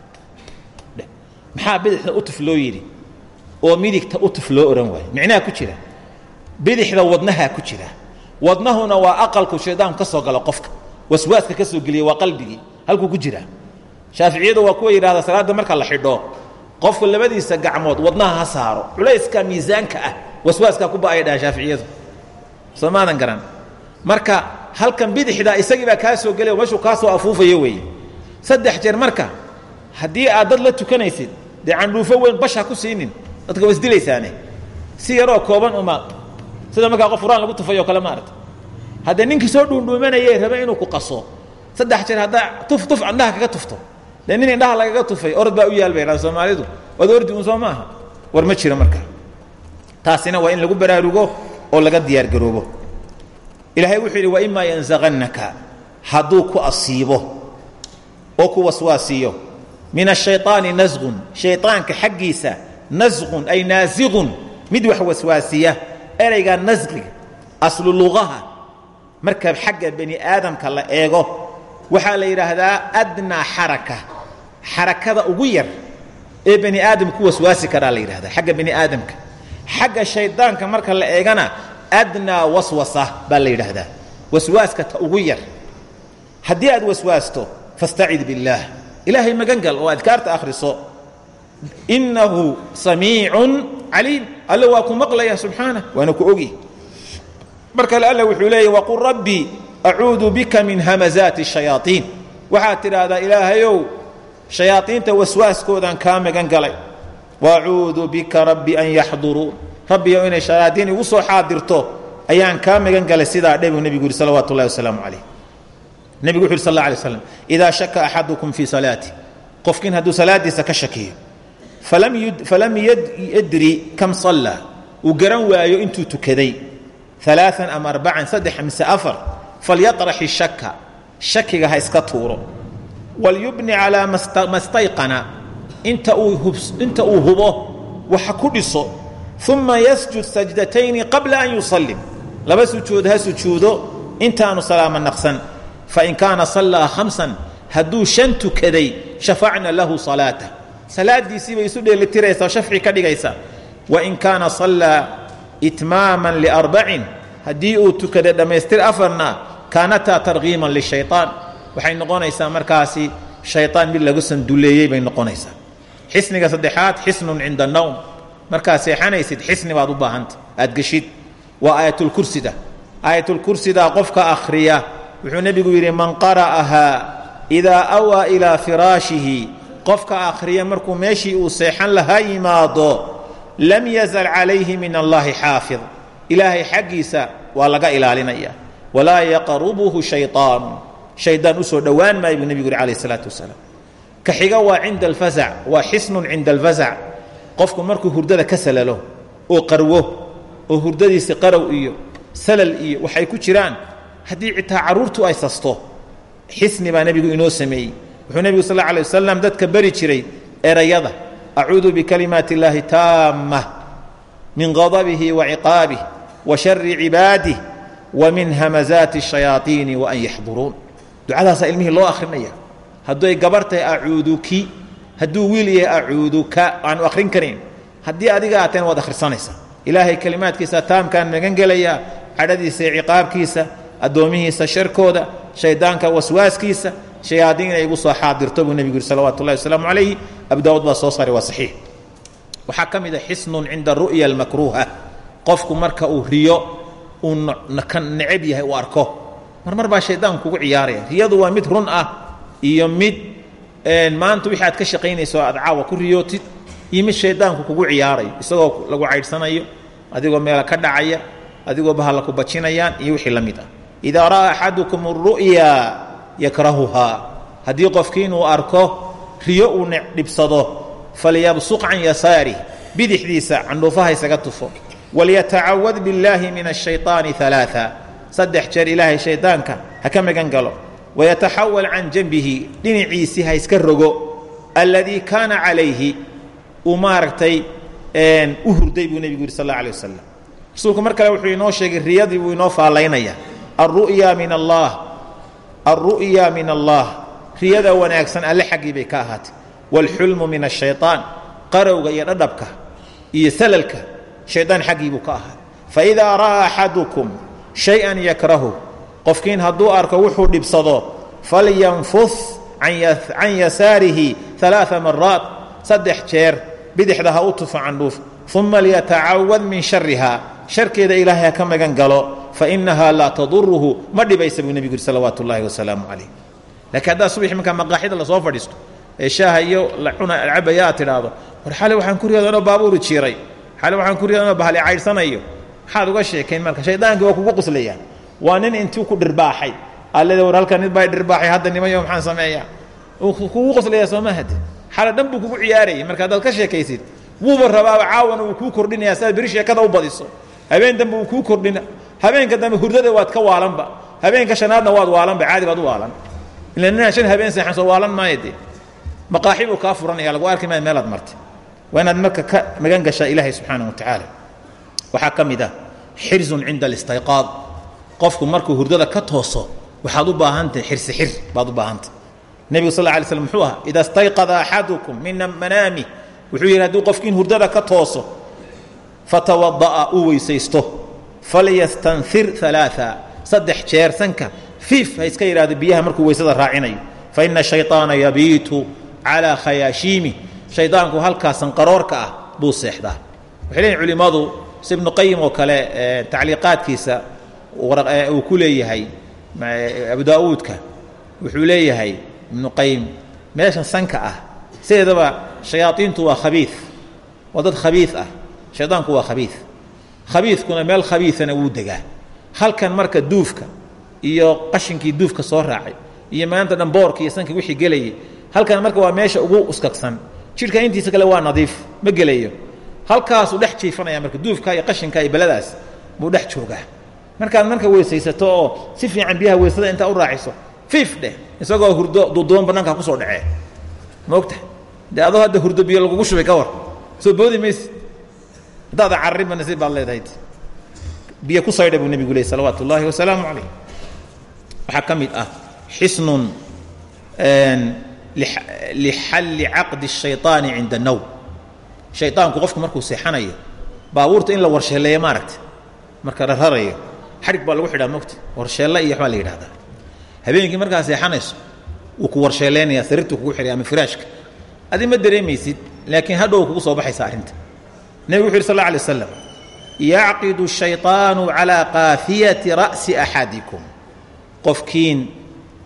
maxaa bidixda u tuf loo yidhi? Oo midigta u tuf loo ohan waayo micnaha ku jira. Bidixda wadnahaa ku jira. Wadnahuna waa aqalku shaydaanku ka soo galo qofka. Waswaaska ka soo geliya waa qalbigii. Halkuu ku jiraa shaaficiyadu waa kuwa yidhahda salaadda marka la xidho qofku labadiisa gacmood wadnaha ha saaro. Culayska miisaanka ah waswaaskaa ku ba'aya dhaha shaaficiyadu. Soo maadan garan. Marka halkan bidixda isagii baa kaa soo gelay oo meeshuu kaa soo afuufayo weeye. Saddex jeer marka haddii aad dad la tukanaysid dee candhuufo weyn bash ha ku siinin dadka waa isdilaysaane si yaroo kooban uma sida markaa qof quraan lagu tufayo kale maarata haddee ninkii soo dhuundhuumanayee rabe inuu ku qaso. Saddex jeer haddaa tuf tuf indhaha kaga tufto. Dee nin indhaha lagaga tufay orod baa u yaal bay dhahan soomaalidu. Waad ordi un soo maaha. War ma jiro marka taasina waa in lagu baraarugo oo laga diyaargaroobo ilaahay wuxuu yidhi waimaa yanzaqannaka hadduu ku asiibo oo ku waswaasiyo min ashayaani nasqun shayaanka xaggiisa nasqun ay naasiqun mid wax waswaasiya ereyga nasqiga aslu lugaha marka xagga bani aadamka la eego waxaa la yidhaahdaa adnaa xaraka xarakada ugu yar ee bani aadam ku waswaasi karaa la yidhahdaa xagga bani aadamka. Xagga shaydaanka marka la eegana adnaa waswasa baa la yidhaahdaa waswaaska ugu yar. Haddii aad waswaasto fastacid biاllaah ilaahay magangal oo adkaarta akhriso. Innahu samiicun caliim. Alle waa ku maqlaya subxaana waana ku ogyahy mar kale alla wuxuu leeya waqul rabbi acuudu bika min hamazaati shayaaiin waxaad tidhaahdaa ilaahayow shayaaiinta waswaaskoodaan kaa magan galay. Wacuudu bika rabbi an yaxduruun. Rabbiyow inay shayaaiin igu soo ayaan kaa magan galay sidaa dhe buu nebigu yidhi salawatu ullahi wasalaamu nebigu wuxu yhi sal alla alay slam idaa shaka axadukum fii salaati. Qofkiin hadduu salaadiisa ka shakiyo falam yadri kam sallaa uu garan waayo intuu tukaday alaaan ama arbacan saddex mise afar falyaطrax ishaka shakiga ha iska tuuro. Walyubni calaa ma stayqana inta uu hubo waxa ku dhiso. Uma yasjud sajdatayni qabla an yusallim. Laba sujuud ha sujuudo intaanu salaamo naqsan fain kaana sallaa hamsan hadduu shan tukaday shafacna lahu salaatah salaadiisii bay isu dheelitiraysaa shafci ka dhigaysa wain kaana sallaa itmaaman liarbacin haddii uu tukaday dhammaystir afarna kaanataa tarkiiman lishayطaan waxay noqonaysaa markaasi shayطaan mid lagu sanduleeyey bay noqonaysaa. Xisniga saddexaad xisnun cinda nowm markaad seexanaysid xisni baad u baahanta aad geshid. Waa aayatulkursida aayatulkursida qofka akhriya wuxuu nebigu yidhi man qara'ahaa idaa awaa ilaa firaashihi qofka akhriya markuu meeshii uu seexan lahaa yimaado lam yazal calayhi min allaahi xaafid. Ilaahay xaggiisa waa laga ilaalinaya. Walaa yaqrubuhu shayطaanu shaydaan u soo dhowaan maayo buu nebigu yidhi calayh isalaatu wasalaam. Ka xiga waa cinda alfasac waa xisnun cinda alfasac qofku markuu hurdada ka salalo oo qarwo oo hurdadiisi qarow iyo salal iyo waxay ku jiraan haddii citaa caruurtu ay sasto xisni baa nebigu inoo sameeyey. Wuxuu nebigu sal alla alay wasalam dadka beri jiray erayada acuudu bikalimaati illaahi taama min qadabihi wa ciqaabih wa shari cibaadih wa min hamazaati ashayaaiini wa an yaxduruun. Ducadaasaa ilmihii loo akhrinaya. Hadday gabar tahay acuuduki hadduu wiil yahay acuuduka aanu akhrin karayn haddii adiga aad tahayna waad ilaahay kelimaadkiisa taamkaan magan gelayaa cadhadiisa iyo addoomihiisa sharkooda shaydaanka waswaaskiisa shayaadiin inay igu soo xaadirto buu nebigu yidhi salawatu wasalaamu calayhi. Abu daawud baa soo saaray waa saxiix. Waxaa ka mid a xisnun cinda ru'ya almakruuha. Qofku marka uu riyo uu ka necab yahay uu arko. Mar mar baa shaydaanku kugu ciyaaraya. Riyadu waa mid run ah iyo mid maanta wixii aad ka shaqaynayso aad caawa ku riyootid iyo mid shaydaanku kugu ciyaarayo. Isagoo lagu caydhsanayo adigoo meela ka dhacaya adigoo bahalla ku bajinayaan iyo wixii la mid ah idaa ra'aa axadukum aru'ya yakrahuhaa haddii qofkii inuu arko riyo uu dhibsado falyabsuq can yasaarih bidixdiisa candhuufaha isaga tufo walyatacawad billaahi min ashayطaani ثalaaثa saddex jeer ilaahay shaydaanka ha ka magan galo wayataxawal can janbihi dhinaciisii ha iska rogo alladii kaana calayhi uu maaragtay u hurday buu nebigu yidhi sal اlla alيه wasalam rasuulku mar kale wuxuu inoo sheegay riyadii buu inoo faalaynaya alru'ya min allah alru'ya min allah riyada wanaagsan alle xaggii bay ka ahaatay waalxulmu min ashayطaan qarowga iyo dhadhabka iyo salalka shaydaan xaggii buu ka ahaaday faidaa ra'aa axadukum shay-an yakrahu qofkiin hadduu arko wuxuu dhibsado falyanfus can yasaarihi ثalaaثa maraat saddex jeer bidixda ha u tufo candhuuf uma liyatacawad min shariha sharkeeda ilaahay ha ka magan galo fainahaa laa taduruhu ma dhibaysa buu nebigu yidhi salawaatu ullaahi wasalaamu calayh laakiin haddaa subaxi markaa maqaaxida la soo fadhiisto ee shaaha iyo cuna cabaya aad tidhaahdo war xale waxaan ku riyada inoo baabuuri jiiray xale waxaan ku riyada inoo bahali caydhsanayo maxaad uga sheekayn marka shaydaankii waa kugu quslayaan waa nin intuu ku dhirbaaxay alleda war halkan nid baa dhirbaaxay hadda nimayo maxaan sameeyaa kugu qoslayaa sooma hade xale dhan buu kugu ciyaarayay marka haddaad ka sheekaysid wuuba rabaaba caawana wuu kuu kordhinayaa sidaad beri sheekada u badiso habeen dambe wuu kuu kordhina habeenka dambe hurdada waad ka waalanba habeenka shanaadna waad waalanba caadi baad u waalan. Ila shan habeen seexan soo waalan maayo dee. Maqaaxi buu kaa lagu arki maayo meelaad martay. Waa inaad marka ka magan gashaa ilaahay subxaana wa waxaa ka mid ah xirzun cinda alistayqaad. Qofku markuu hurdada ka tooso waxaad u baahantahay xirsi xir baad u baahantay nebigu sal lay slm muxuu ahaa ida stayqada axadukum min manaami wuxuu yidhi hadduu qofkiin hurdada ka tooso fatawada'a uu weysaysto falyastanfir alaaa saddex jeer fiif ha iska yidhahdo biyaha markuu weysada raacinayo fa ina shayطaana yabiitu calaa khayaashiimi shaydaanku halkaa sanqaroorka ah buu seexdaa waxay leeyihiin culimmadu si ibnu qayim oo kale tacliiqaadkiisa uu ku leeyahay abu daa'uudka wuxuu leeyahay ibnu qayim meeshan sanka ah sideedaba shayaaiintu waa khabiid waa dad khabiid ah shaydaanku waa khabiid khabiidkuna meel khabiidana wuu degaa. Halkan marka duufka iyo qashinkii duufka soo raacay iyo maanta dhan boorka sanka wixii gelayay halkan marka waa meesha ugu uskagsan jidhka intiisa kale waa nadiif ma gelayo. Halkaasuu dhex jiifanaya marka duufka iyo qashinka iyo beladaas buu dhex joogaa. Markaad marka weysaysato oo si fiican biyaha weysada intaa u raaciso fiif isagoo hurdo duuduuban bannaankaa ku soo dhacee. Maogta dee adoo hadda hurdo biyo lagugu shubay ka war. Soo boodi mayse haddaada carriba nasiib baad leedahay biyo ku saydha buu nebigu ley salawaatu ullaahi wasalaamu calayh waxaa ka mid ah xisnun lixalli caqdi الshayطaani cinda الnowm shayطaanku qofku markuu seexanayo baabuurta in la warsheeleeyo maaragta marka rararayo xadhig baa lagu xidhaa mogta warsheelle iyo waxbaa la yidhahdaa habeenkii markaa seexanayso wuu ku warsheeleynaya sariirtuu kugu xidhay ama firaashka adi ma dareemaysid laakiin hadhow kugu soo baxaysa arrinta nebigu wuxu yidhi sal alla alay aslam yacqidu shayطaanu calaa ra'si axadikum. Qofkiin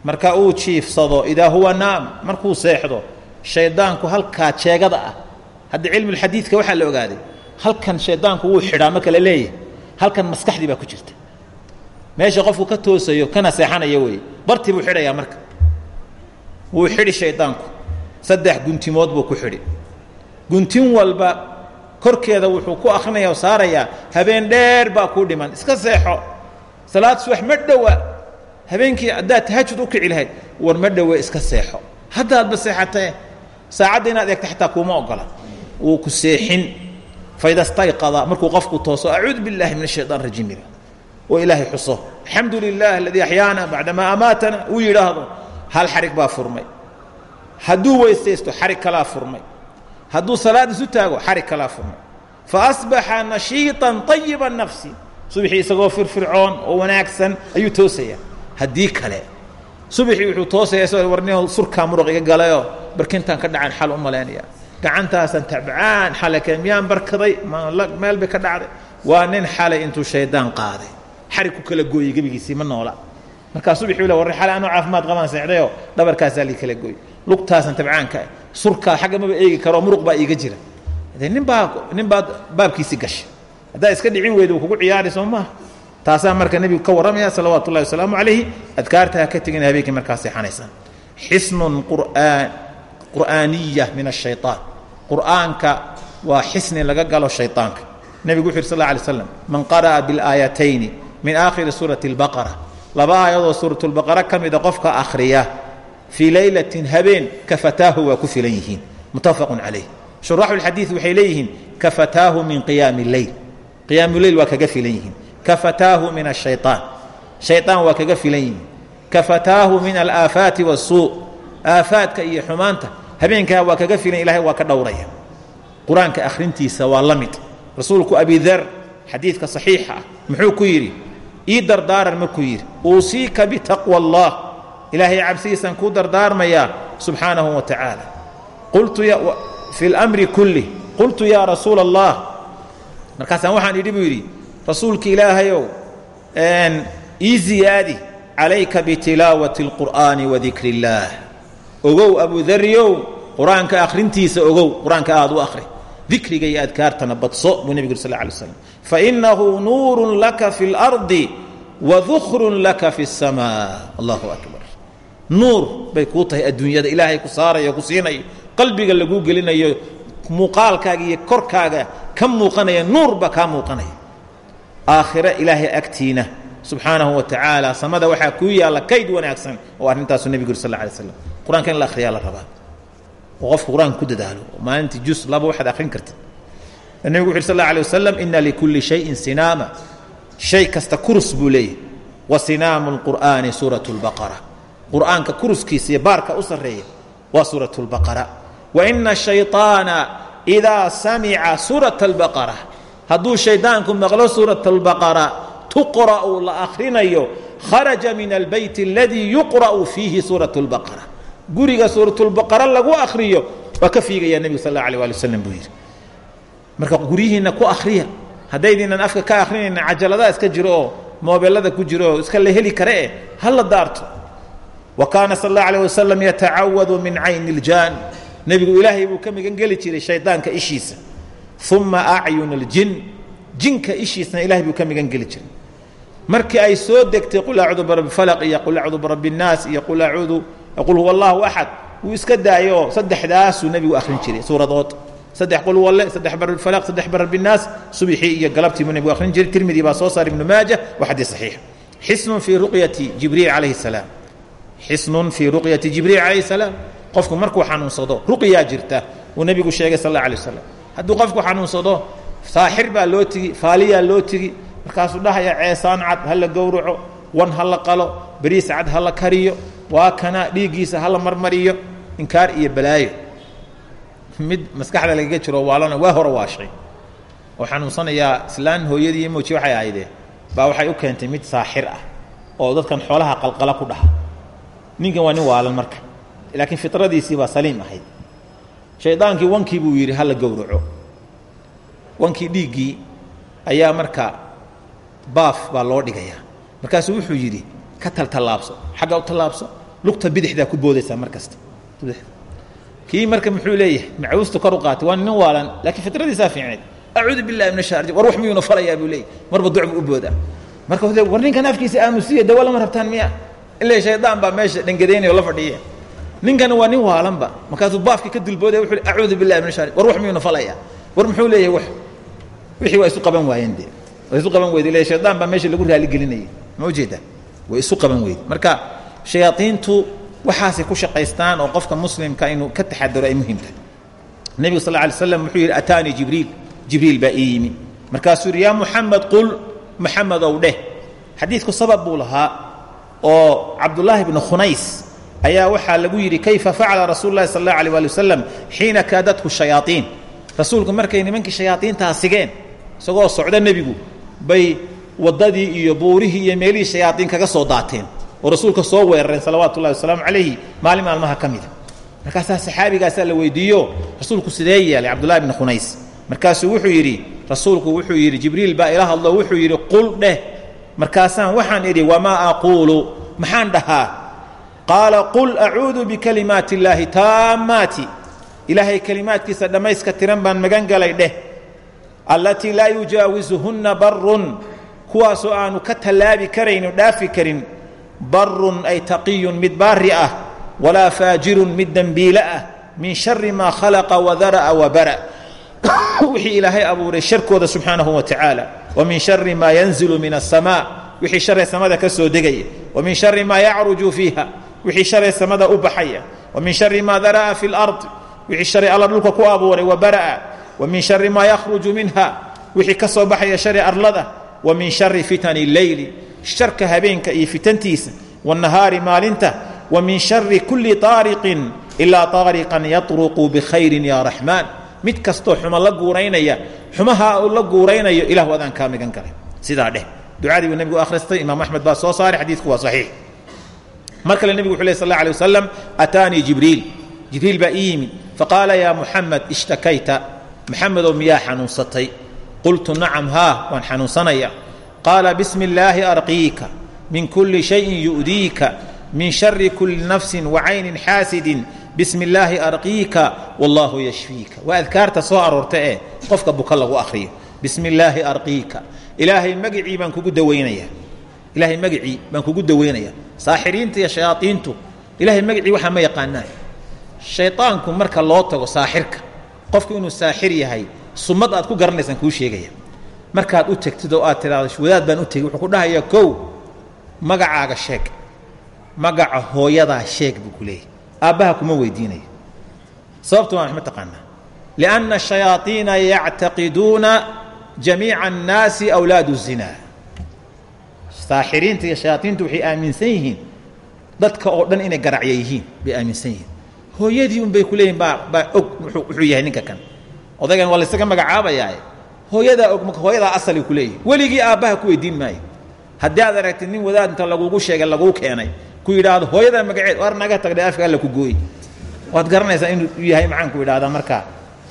marka uu jiifsado idaa huwa naam markuu seexdo shaydaanku halkaa jeegada ah. Hadda cilmulxadiidka waxaa la ogaaday halkan shaydaanku wuu xidhaa marka la leeyahay halkan maskaxdii baa ku jirta. Meesha qofku ka toosayo kana seexanaya weeye bartii buu xidhayaa marka. Wuu xidhi shaydaanku saddex guntimood buu ku xidhi. Guntin walba korkeeda wuxuu ku akrinaya oo saarayaa habeen dheer baa kuu dhiman. Iska seexo. Salaad subax ma dhowa. Habeenkii haddaad tahajud u kici lahayd war ma dhowe iska seexo. Haddaadba seexatee saacadda inaad eegta xataa kuuma ogola wuu ku seexin. Faydastayqada markuu qofku tooso acuudu biاllaahi min ashayطan rajiim yidha oo ilaahay xuso. Alxamdu lilah aladii axyaana bacdamaa amaatana uu yidhaahdo. Hal xarig baa furmay. Hadduu weysaysto xarig kalaa furmay hadduu salaad isu taago xarig kalaa furmay faasbaxa nashiiطa طayiba nafsi. Subaxii isagoo firfircoon oo wanaagsan ayuu toosaya haddii kale subaxii wuxuu toosaya isagoo warnio surkaa muruq iga galayoo barkintaan ka dhacan xal u malaynaya. Gacantaasaan tabcaan xalake miyaan barkaday? Meel ka dhacday. Waa nin xalay intuu shaydaan qaaday. Xarig ku kala gooyey gebigiisii ma noola. Markaa subaxii le warri xalay anoo caafimaad qabaan seexdayoo dhabarkaasaa lii kala gooyey lugtaasan tabcaanka surkaa xagga maba eegi karoo muruq baa iiga jira de nin baa nin baad baabkiisii gashay haddaa iska dhicin weyda uu kugu ciyaari soo maaha taasaa marka nebigu ka warramaya salawaatu ullahi wasalaamu calayhi adkaarta ha ka tegina habeenkii markaa seexanaysaan xisnun qur'aan qur'aaniya min ashayطaan qur'aanka waa xisni laga galo shayطaanka nebigu wuxu yuri sal lla alay slam man qara'a biاlaayatayni min aakhiri suurati اlbaqara laba aayadoo suurat lbaqara ka mida qofka akhriya fii laylatin habeen kafataahu waa ku filan yihiin. Muttafaqun calayh. Shuraaxu lxadiid waxay min qiyaami leyl qiyaam leyl waa kaga filan yihiin. Kafataahu min ashayaan shayaan waa kaga filan yihiin. Min alaafaati waasuu aafaadka iyo xumaanta habeenkaa waa kaga filan ilahay waa ka dhowraya. Qur'aanka akhrintiisa waa la mid. Rasuulku abidar xadiidka saxiixa ah muxuu ku yidhi ii dardaaran markuu yidhi uusiika bitaqwa allah ilaahay cabsigiisaan kuu dardaarmayaa subxaanahu wa tacaala qultu fi اlmri kulih qultu yaa rasuula اllah markaasaan waxaan idhi buu yidhi rasuulka ilaahayow ii ziyaadi calayka bitilaawati اlqur'aani wadikri اllaah ogow abudaryow qur-aanka akhrintiisa ogow qur-aanka aada u akhri dikriga iyo adkaartana badso buu nebigu uri sal lay slam fainahu nuurun laka fi اlardi wadukrun laka fi الsamaa allahu akbar nuur bay kuu tahay adduunyada. Ilaahay ku saarayo ku siinayo qalbiga laguu gelinayo muuqaalkaaga iyo korkaaga ka muuqanaya nuur baa kaa muuqanaya. Aakhire ilaahay agtiina. Subxaanahu wa tacaala samada waxaa kuu yaalla kayd wanaagsan oo arrintaasuu nebigu uri sal la alay slam in la akhriyaa la rabaa. Oo qur'aanka ku dadaalo. Maalintii jus laba waxaad akhrin kartid. Nebigu wuxu uri sal alla alay wasalam ina shayin sinaama. Shay kasta kurus buu wa sinaamu lqur'aani suurat lbaqara qur'aanka kuruskiisa iyo baarka u sarreeya waa suurat lbaqara wa ina shayطaana idaa samica suurat albaqara hadduu shaydaanku maqlo suurat albaqara tuqra'u la akhrinayo kharaja min albeyt aladii yuqra'u fiihi suurat lbaqara guriga suuratulbaqara lagu akhriyo waa ka fiigayaa nebigu sal alla alay waali wasalam buu yidhi. Marka guryihiinna ku akhriya haddaydiinan afka ka akhrinayna cajaladaha iska jiro oo moobelada ku jiro oo iska la heli kare eh ha la daarto wa kaana sal alla alayh wasalam yatacawadu min cayni iljaan nebigu ilaahay buu ka magan geli jiray shaydaanka ishiisa. Uma acyun aljin jinka ishiisna ilahay buu ka magan geli jiray. Markii ay soo degtay qul acuudu birabbi falaq iyo qul acuudu birabbi nnaas iyo qul acuudu qul huwa allahu axad wuu iska daayoo saddexdaasuu nebigu akhrin jiray suuradood saddex qul walle saddex barabbi falaq saddex barabbi nnaas subixii iyo galabtii buu nebigu akhrin jiray. Tirmidi baa soo saaray ibnu maaja waa xadiis saxiix. Xisnun fii ruqyati jibriil calayhi salaam xisnun fii ruqyati jibriil calayhi salaam. Qofku markuu xanuunsado ruqyaa jirta uu nebigu sheegay sal alla alay wasalam qofku xanuunsado saaxir baa loo tigi faaliyaa loo tigi. Markaasuu ceesaan cad ha la wan ha qalo beriis cad ha kariyo waa kana dhiiggiisa ha marmariyo inkaar iyo balaayo. Mid maskaxda lagaga jiro waalana waa hore waashay. Oo xanuunsanayaa islaan hooyadii mooji waxay ahaydee baa waxay u keentay mid saaxir ah oo dadkan xoolaha qalqala ku dhaha ninkan waa nin waalan marka. Laakiin fitradiisii baa saliim ahayd. Shaydaankii wankii buu yidhi ha la gowraco. Wankii dhiiggii ayaa marka baaf baa loo dhigayaa. Markaasuu wuxuu yidhi ka taltallaabso xagga u tallaabso lugta bidixdaa ku boodaysaa mar kasta. Kii marka muxuu leeyahay macuusta kor u qaatay waa nin waalan. Laakiin fitradiisaa fiicnayd acuudu billahi min ashaar war wax miyuuna falayaa? buu leeyahy marba duc buu u boodaa. Marka war ninkan afkiisa aamusiya dawa lama rabtaan miya ilaa shaydaan baa meesha dhangadeynaya o la fadhiya ninkani waa nin waalanba. Markaasuu baafkii ka dulboodaya wuxuu le acuudu billahi min ashaar war wax miyuuna falayaa war muxuu leeyahay wax? Wixii waa isu qaban waayeen dee. Way isu qaban weyde le shaydaan baa meesha lagu raaligelinayay ma u jeedaa way isu qaban weyde marka shayaaiintu waxaasay ku shaqaystaan oo qofka muslimka inuu ka taxadaro ay muhiim tahay. Nebigu sal alay slam wuxuu yidhi ataanii jibriil. Jibriil baa ii yimi. Markaasuu yidhi yaa muxamed qul muxamedow dheh. Xadiidku sabab buu lahaa oo cabdullaahi bnu khunays ayaa waxaa lagu yidhi kayfa facala rasuulu lahi sal allah alay waali wasalam xiina kaadathu markay nimankii shayaaiintaa sigeen isagoo socda nebigu bay waddadii iyo buurihii iyo meelihii shayaaiin kaga soo daateen oo rasuulka soo weerareen salawaatu ullahi wasalaamu calayhi maalin maalmaha ka mida markaasaa saxaabigaasaa la weydiiyo sidee yeelay cabdullahi bni khunays markaasuu wuxuu yidhi rasuulku wuxuu yidhi jibriil baa ila hadlo wuxuu yidhi qul dheh markaasaan waxaan idhi wamaa aquulu? Maxaan dhahaa. Qaala qul acuudu bikalimaati illaahi taammaati. Ilaahay kelimaadkiisa dhammayska tiran baan magan galay dheh. Allatii laa yujaawisuhunna barun kuwaasoo aanu ka tallaabi karayno dhaafi karin. Barun ay taqiyun mid baari ah walaa faajirun mid dembiile ah. Min shari maa khalaqa wadara'a wabara *coughs* wixii ilaahay abuuray sharkooda subxaanahu wa tacaala min shari maa yanzilu min asamaa wixii sharee samada ka soo degaya wa min shari maa yacruju fiiha. Wixii sharee samada u baxaya. Wa min shari maa dara'a fi lard wixii shari alla dhulka ku abuuray wabara'a wa min shari maa yakhruju minha. Wixii ka soo baxaya shari arlada. Wa min shari fitani leyli sharka habeenka iyo fitantiisa. Wanahaari maalinta. Wa min shari kulli taariqin ilaa taariqan yatruqu bikhayrin ya raxmaan mid kastoo xuma la guuraynaya xumaha uu la guuraynayo ilah wadaan kaa migan galay sidaa dheh. Ducadii buu nebigu akhristay imaam axmed baa soo saaray xadiidku waa saxiix. Mar kale nebigu wuxu ley sal alla alay wasalam ataanii jibriil. Jibriil baa ii yimid faqaala yaa muxamed ishtakayta. Maxamedow qultu nacam haa waan xanuunsanaya. Qaala bismi illaahi min kulli shayin yu'diika min shari kulli nafsin wa caynin xaasidin bismi illaahi arqiika wallaahu yashfiika. Waa adkaarta soo aroorta ee qofka buka lagu akhriyo. Bismi arqiika. Ilaahay magicii baan kugu dawaynaya ilaahay magicii baan kugu dawaynaya saaxiriinta iyo shayaaiintu ilahay magicii waxaa ma yaqaanaan. Shaydaanku marka loo tago saaxirka qofku inuu saaxir yahay summad aad ku garanaysaan kuu sheegaya. Markaad u tegtid oo aad tidhaahdo wadaad baan u tegey wuxuu ku dhahayaa kow magacaaga sheeg magaca hooyadaa sheeg buu ku leeyahy aabbaha kuma weydiinayo. Sababtu waa ma taqaanaa? Lianna shayaaiina yactaqiduuna jamiica annaasi awlaadu zinaa saaxiriinta iyo shayaaiintu waxay aaminsan yihiin dadka oo dhan inay garacya yihiin bay aaminsan hooyadii un bay ku leeyihiin baa baa og wuxuu yahay ninka kan. Odaygan waa laysaga magacaabayaa hooyadaa og hooyadaa asali ku leeyihi weligii aabbaha ku weydiin maayo. Haddii aad aragtid nin wadaad inta lagugu sheegay laguu keenay ku yidhaahdo hooyadaa magaceed war naga tagdhay afka alla ku gooyi. Waad garanaysaa inuu yahay maxaan ku idhahdaa markaa.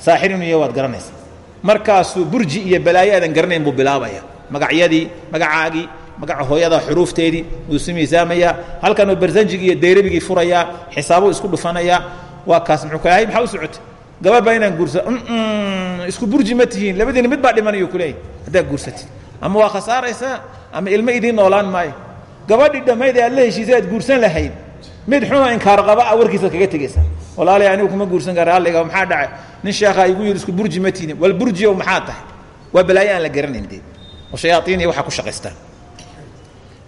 Saaxir inuu yahay waad garanaysaa. Markaasuu burji iyo balaayo aadan garanayn buu bilaabaya. Magacyadii magacaagii magaca hooyada xuruufteedii wuu isu miisaamayaa halkanuu barsanjigii iyo dayrabigii furayaa xisaabuu isku dhufanayaa waa kaas muxuu kulahay maxaa u socotay? Gabar baa inaan guursa isku burji ma tihiin. Labadiina mid baa dhimanayuu kuleeyahy haddaad guursatid. Ama waa khasaaraysaa? Ama ilmo idiin noolaan maayo gabadhii dhammayd ee aad la heshiisay aad guursan lahayd mid xunoo inkaar qaba a warkiisaad kaga tegaysaa walaalay anigu kuma guursan kara alliga maxaa dhacay? Nin sheekhaa igu yidhi isku burji ma tihiin wal burjiyow maxaa tahay? Waa balaayo aan la garanayn dee. Oo shayaaiin iyo waxaa ku shaqaystaan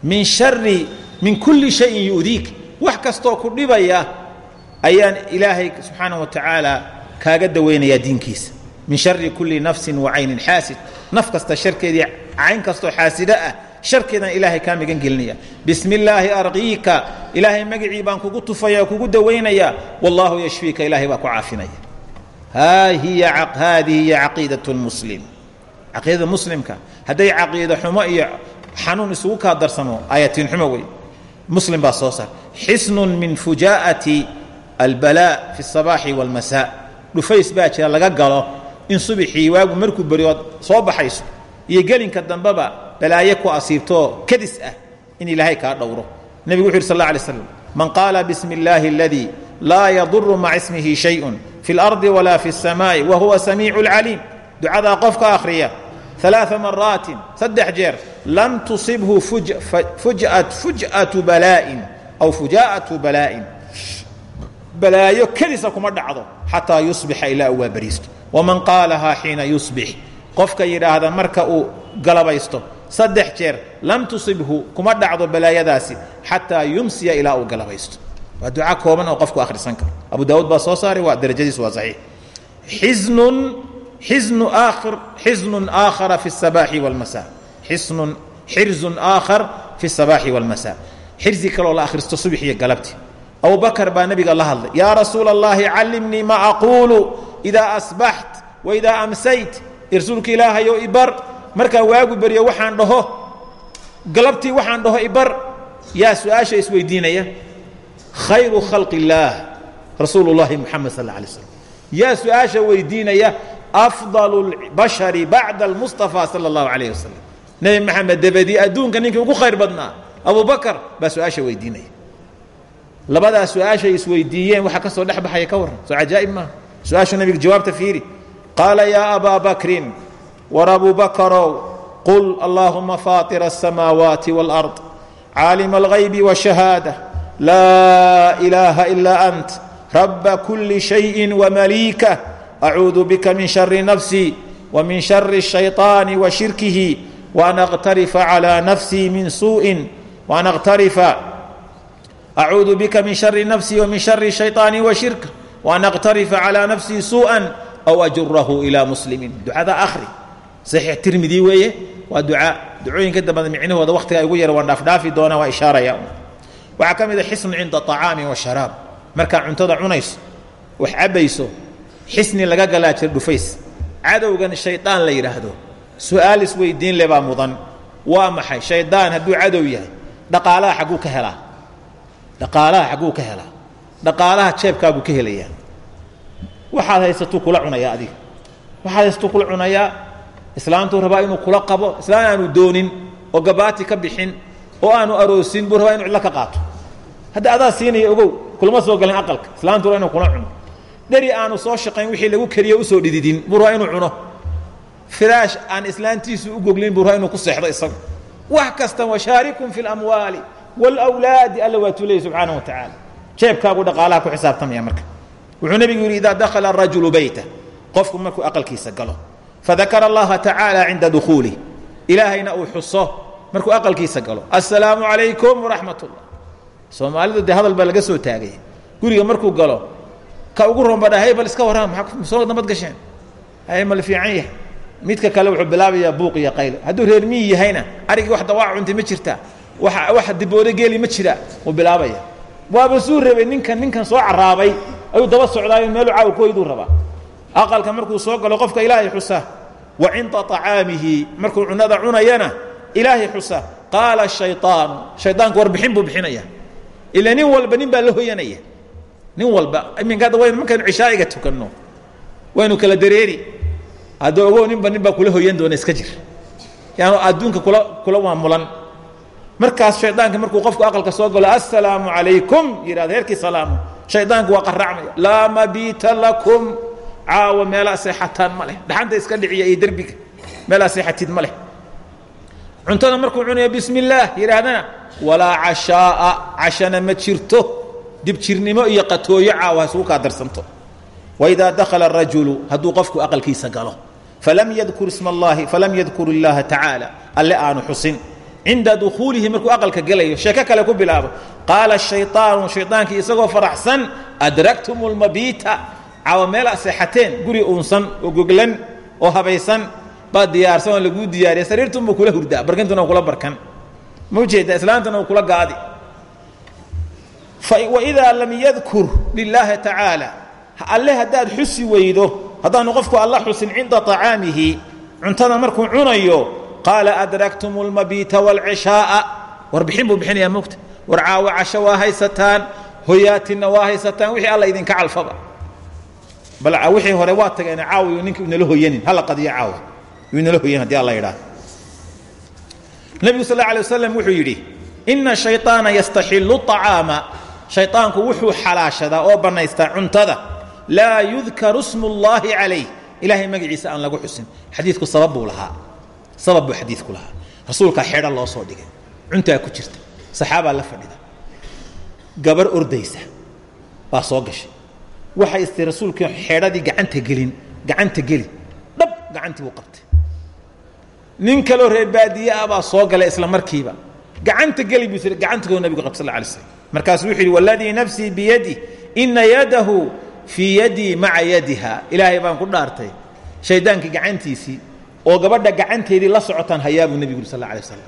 min shari min kulli shayin yu'diik wax kastoo ku dhibaya ayaan ilaahay subxaana wa tacaala kaaga dawaynayaa diinkiisa. Min shari kulli nafsin wa caynin xaasid. Naf kasta sharkeedii cayn kastoo xaasido ah sharkeedan ilaahay kaa magan gelinaya. Bismi illaahi arqiika ilaahay magacii baan kugu tufaya kugu dawaynaya wallaahu yashfiika ilaahay baa ku caafinaya. Haadihi hiya caqiidat muslim caqiidada muslimka hadday caqiida xumo iyo xanuun isugu kaa darsamo ayatiin xumo wey. Muslim baa soo saar. Xisnun min fujaa'ati albalaa fi اsabaaxi wاlmasaa dhufays baa jira laga galo in subaxii waagu markuu beryood soo baxayso iyo gelinka dambeba balaaye ku asiibtoo kadis ah in ilaahay kaa dhowro nebigu wuxu yuri sal اla alay slam man qaala bismi اllaahi اladii laa yaduru maca ismihi shayء fi اlardi walaa fi الsamaaءi wa huwa samiicu اlcaliim ducadaa qofka akhriya ثلاث مرات سدح جير لم تصبه فج فجأة فجأة بلاء أو فجاءة بلاء بلايو كلسة كما دعضو حتى يصبح إلى أوا بريست ومن قالها حين يصبح قفك يرى هذا مركا قلبيستو سدح جير لم تصبه كما دعضو بلايا داسي حتى يمسي إلى أو قلبيستو ودعاء كومن أو قفك آخر سنكر أبو داود باصوصاري ودرجة سوا صحيح حزن حزن آخر حزن آخر في الصباح والمساء حزن حرز آخر في الصباح والمساء حرزي كلو لا آخر الصبح هي قلبتي أبو بكر با نبي الله الله يا رسول الله علمني ما أقول إذا أصبحت وإذا أمسيت إرسلك إله يو إبر مركا markaa waagu baryo waxaan dhaho galabtii waxaan dhaho ibar yaa su'aasha isweydiinaya khayru khalqi illaah rasuulu llaahi muxamed sal alay slam yaa su'aasha weydiinaya afdalu bashari bacda almustafaa sala allahu calayh wasalam nebi maxamed dabadii adduunka ninkii ugu khayr badnaa abu baa su'aasha weydiinaya. Labadaa su'aashay isweydiiyeen waxaa ka soo dhex baxaya ka warran soo cajaa'ib maaha. Su'aasha nabiga jawaabta fiiri qaala yaa abaa bakrin war abu bakarow qul allaahuma faatira asamaawaati waalard caalima alghaybi washahaada laa ilaaha ilaa ant raba kuli shayin wamaliikah أعوذ بك من شر نفسي ومن شر الشيطان وشركه وأن أغترف على نفسي من سوء وأن أغترف أعوذ بك من شر نفسي ومن شر الشيطان وشركه وأن أغترف على نفسي سوءا أو أجره إلى مسلم saxiix tirmidi weeye waa ducaa. Ducooyinka dambada micnahooda wakhtigaa igu yara waan dhaafdhaafi doonaa waa ishaaraya waxaa ka mid a xisnu cinda acaamin washaraab markaa cuntada cunayso wax cabbayso xisni laga galaa jir dhufays. Cadowgan shaydaan la yidhaahdo. Su'aal isweydiin lebaa mudan. Waa maxay? Shaydaan hadduu cadow yahay dhaqaalaha xagguu ka helaa? Dhaqaalaha xagguu ka helaa? Dhaqaalaha jeebkaabuu ka helayaa? Waxaad haysatuu kula cunayaa adiga. Waxaad haysatuu kula cunayaa islaamtuu rabaa inuu kula qabo islaan aanu doonin oo gabaati ka bixin oo aanu aroosin buu rabaa inu cidlo ka qaato hadda adaa siinaya ogow kulama soo galin aqalka islaantu rabaa inuu kula cuno dheri aanu soo shaqayn wixii lagu kariyo usoo dhididin buu rabaa inuu cuno firaash aan islaantiisu u goglin buu rabaa inuu ku seexdo isagu wax kasta washaarikum fi اlamwaali wاlawlaadi alla waa tuleyay subxaanaه wa tacaala jeebkaagu dhaqaalaha ku xisaabtamaya marka wuxuu nebigu yidhi idaa dakhala arajulu beyta qofku markuu aqalkiisa galo fadakara allaha tacaala cinda dukhuulih ilaahayna uu xuso. markuu aqalkiisa galo. assalaamu calaykum waraxmat ullah soomaalidu dee hadal baa laga soo taagay. Guriga markuu galo ka ugu roonbadha hay bal iska warrama maa soo nabad gasheen? Hay mal fiican yahay. Midka kale wuxuu bilaabayaa buuq iyo qaylo hadduu reer miyi yahayna arigii wax dawaac cuntay ma jirtaa wa wax dibooda geeli ma jiraa wuu bilaabaya. Waaba suu rabay ninkan ninkan soo caraabay. Ayuu daba socdaayo meelu caawa ku hoyduu rabaa aqalka markuu soo galo qofka ilaahay xusa wa cinda طacaamihi markuu cunada cunayana ilaahay xusa. Qaala shayطaanu shaydaanku warbixin buu bixinaya. Ila walba nin baa la hoyanaya. Nin walba iminka hadda waynu markaynu cishaa'iga tukanno waynu kala dareeri. Hadda ogow nin baa kula hoyan doona iska jir. Yaanu adduunka kula kula maamulan markaas shaydaanka markuu qofku aqalka soo galo assalaamu calaykum yidhahdo heerkii salaamo shaydaanku waa qaraacmaya laa mabiita lakum caawa meelaa seexataan ma dhaxanta iska dhiciya iyo derbiga meelaa seexatid ma cuntada markuu cunayo bismi illaah yidhaahdana walaa cashaa'a ma jirto. Dibjirnimo iyo qatooyo caawa ha isugu kaa darsanto. Waidaa dakhala arajulu hadduu qofku aqalkiisa galo falam yadkur isma allahi falam yadkur illaha tacaala. Alle aanu xusin. Cinda dukhuulihi markuu aqalka gelayo sheeko kale ku bilaabo qaala shayطaanu shaydaankii isagoo faraxsan adraktum lmabiita caawa meela guri uunsan oo goglan oo habaysan baa diyaarsan oo laguu diyaariya sariirtunbuu kula hurdaa barkintuna kula barkan. Ma ujeeda kula gaadi. Waidaa lam yadkur lilaahi tacaala alle haddaad xusi weydo haddaanu qofku alla xusin cinda acaamihi cuntada markuu cunayo qaala adraktum اlmabiita wاlcishaaa warbixin buu bixinayaa mogta war caawo casho waa haysataan hoyaatinna waa haysataan wixii alla idinka calfaba bal wixii hore waa tageen caawa yu ninka inala hoyanin hala qadiyo caawa yuu inala hoyanin hadii alla yidhaah nebigu sal اله alيه waslm wuxuu yidhi ina shayطaana yastaxilu طacaama shayطaanku wuxuu xalaashadaa oo bannaystaa cuntada laa yudkaru smu اllahi calayh ilahay magaciisa aan lagu xusin xadiidku sabab buu lahaa sabab buu xadiidku lahaa rasuulkaa xeedho loo soo dhigay cuntaa ku jirta saxaabaa la fadhida gabar ordaysa baa soo gashay waxay istay rasuulkii xeedhadii gacanta gelin gacanta geli dhab gacantii buu qabtay. Nin kaloo reer baadiye ah baa soo galay isla markiiba. Gacanta geli buu siri gacanta koo nabigu qabta sal alay slam markaasuu wuxuu yidhi waladii nafsii biyadih ina yadahu fii yadii maca yadiha. Ilaahay baan ku dhaartay. Shaydaankii gacantiisii oo gabadha gacanteedii la socotaan hayaa buu nebigu yuri sal alay waslam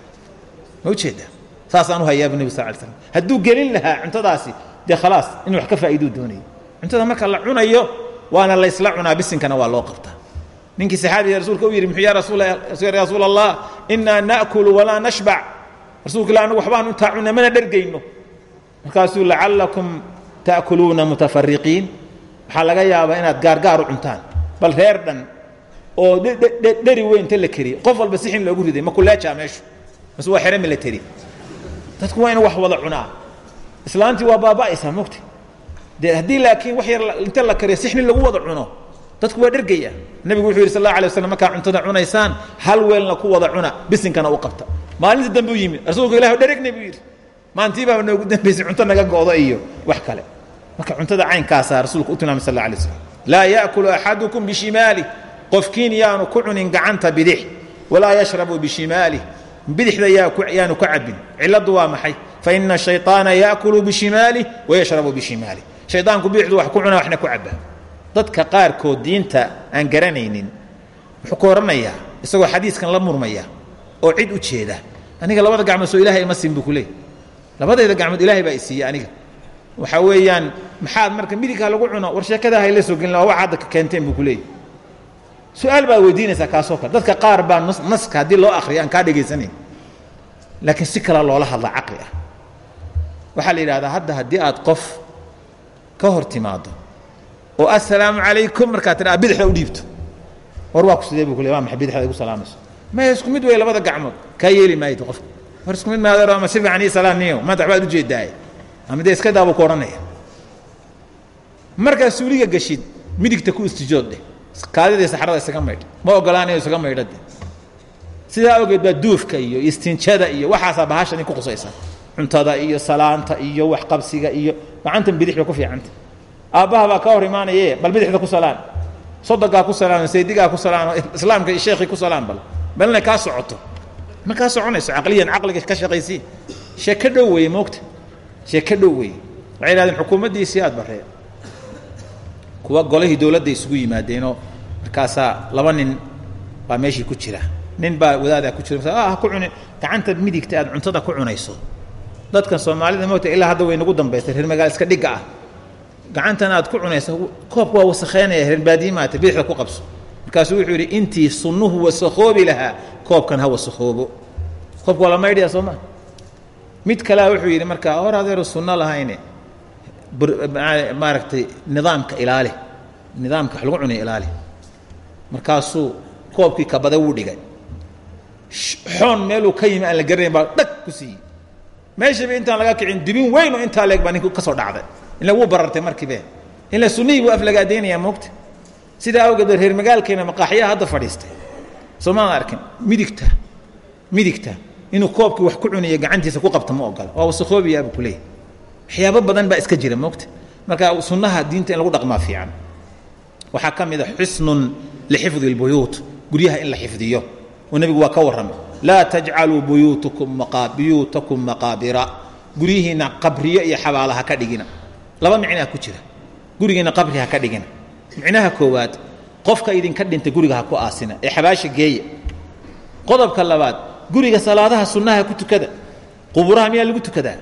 ma u jeedaa saasaan u hayaa buu nebigu sal ly slam hadduu gelin lahaa cuntadaasi dee khalaas inuu wax ka faa'iiduu doonayay cuntada marka la cunayo waana laysla cunaa bisinkana waa loo qabtaa. Ninkii saxaabiga rasuulka u yidhi muxuu ya rasuul allah inaa na'kulu walaa nashbac rasuulka ila anagu waxbaanu intaa cunna mana dhergayno. Markaasuu lacallakum ta'kuluuna mutafariqiin waxaa laga yaabaa inaad gaargaar u cuntaan bal reer dhan oo dheri weynta la keriye qof walba sixin loogu riday ma kuleejaa meeshu mase waa xere milateri dadku waa inu wax wada cunaa. Islaantii waa baaba'aysaa mogta dee haddii laakiin wax yar inta la kariyo sixni lagu wada cuno dadku waa dhergaya. Nebigu wuxuu yidhi sal alla alay waslam markaa cuntada cunaysaan hal weelna ku wada cuna bisinkana u qabta. Maalinta dambe u yimid rasuulku ilah dheregna buu yidhi. Maantii baa noogu dambaysay cunto naga go'do iyo wax kale. Marka cuntada caynkaasaa rasuulku u tilmaamay sal alla alay slam laa ya'kulu axadukum bishimaalih qofkiin yaanu ku cunin gacanta bidix. Walaa yashrabu bishimaalih bidixda yaanu ka cabin cilladdu waa maxay? Faina shayطaana yaأkulu bishimaalih wayashrabu bishimaalih shaydaanku bidixdu wax ku cunaa waxna ku cabaa dadka qaarkood diinta aan garanaynin wuxuu ku isagoo xadiiskan la murmaya oo cid u jeeda aniga labada gacmood soo ilahay ima siin buu ku leey labadayda ilaahay baa isiiye aniga. Waxaa weeyaan maxaad marka midigha lagu cuno war sheekada hayla soo gelin waa wax hadda keenteen buu ku leeyay su'aal baad weydiinaysaa kaasoo dadka qaar baa naska haddii loo akriyo aan kaa dhegaysanayn laakiin si kala loola hadla caqli ah. Waxaa la yidhahdaa hadda haddii aad qof ka hor timaado. Oo assalaamu calaykum. Markaad tidhaa bidixda u dhiibto. War waa ku sidee buu ku le waa maxay bidixda igu salaamayso maya isku mid wey labada gacmood. Kaa yeeli maayid qofka. War isku mid maadeero ama si fiican ii salaaniyo maanta waxbaad u jeedaaye ama dee iska daabuu ku odhanaya. Markaad suuliga geshid midigta ku istijood dheh. Kaadidii saxrada isaga maydh. Ma ogolaanayo isaga maydha de sidaa ogeed baa duufka iyo istinjada iyo waxaasaa bahashani ku qusaysa cuntada iyo salaanta iyo waxqabsiga iyo gacantan bidix bay ku fiicanta. Aabbaha baa ka hor imaanaye bal bidixda ku salaan. Sodogaa ku salaano saydigaa ku salaano islaamka iyo sheekhii ku salaan bal. Bal kaa socoto. Ma kaa soconayso caqliyan caqliga ka shaqaysii sheeko dhow weeye moogta. Sheeko dhow weeye. Waxay yidhahdeen xukuumaddiisii aad baree kuwa golihii dowladda isugu yimaadeenoo markaasaa laba nin baa meeshii ku jira. Nin baa wadaadaa ku jira. Ha ku cuni gacanta midigta aad cuntada ku cunayso dadkan soomaalida moogta ilaa hadda way nagu dambaystay reer magaal iska dhigga ah. Gacantan aad ku cunayso koobka waa wasakheynaya reer baadiye maata ku qabso. Markaasuu wuxuu yidhi intii sunnuhu wasakhoobi lahaa koobkan ha wasakhoobo. Koobka waa la maydhaya soo mid kalea wuxuu yidhi markaa hor adeeru sunno lahayne maaragtay nidaamka ilaali nidaamka lagu cunaya ilaali. Markaasuu koobkii kabada wuu dhigay. Xoon meeluu ka yimi la garanayn baa dhag ku siiyey meeshaba intaan laga kicin dibin weyn oo intaa leeg baa ninku ka soo dhacday. Ila wuu barartay markiibe ila sunnihii buu aflagaadaynayaa moogta sidaa awgeed reer magaalkeena maqaaxyaha hadda fadhiistay. Soo maad arkin midigta midigta. Inuu koobkii wax ku cuniyo gacantiisa ku qabta ma ogola waa wasakoobiyaabuu ku leeyahy waxyaabo badan baa iska jira moogta marka sunnaha diinta in lagu dhaqmaa fiican. Waxaa ka mid a xusnun lixifdi اlbuyuut guryaha in la xifdiyo. Oo nebigu waa ka warramay laa tajcaluu buyuutkum buyuutakum maqaabira guryihiinna qabriyo iyo xabaala ha ka dhigina laba micnaa ku jira gurigiinna qabri ha ka dhigina micnaha koowaad qofka idinka dhintay guriga ha ku aasina ee xabaasha geeya qodobka labaad guriga salaadaha sunnaha ku tukada quburaha miyaa lagu tukadaa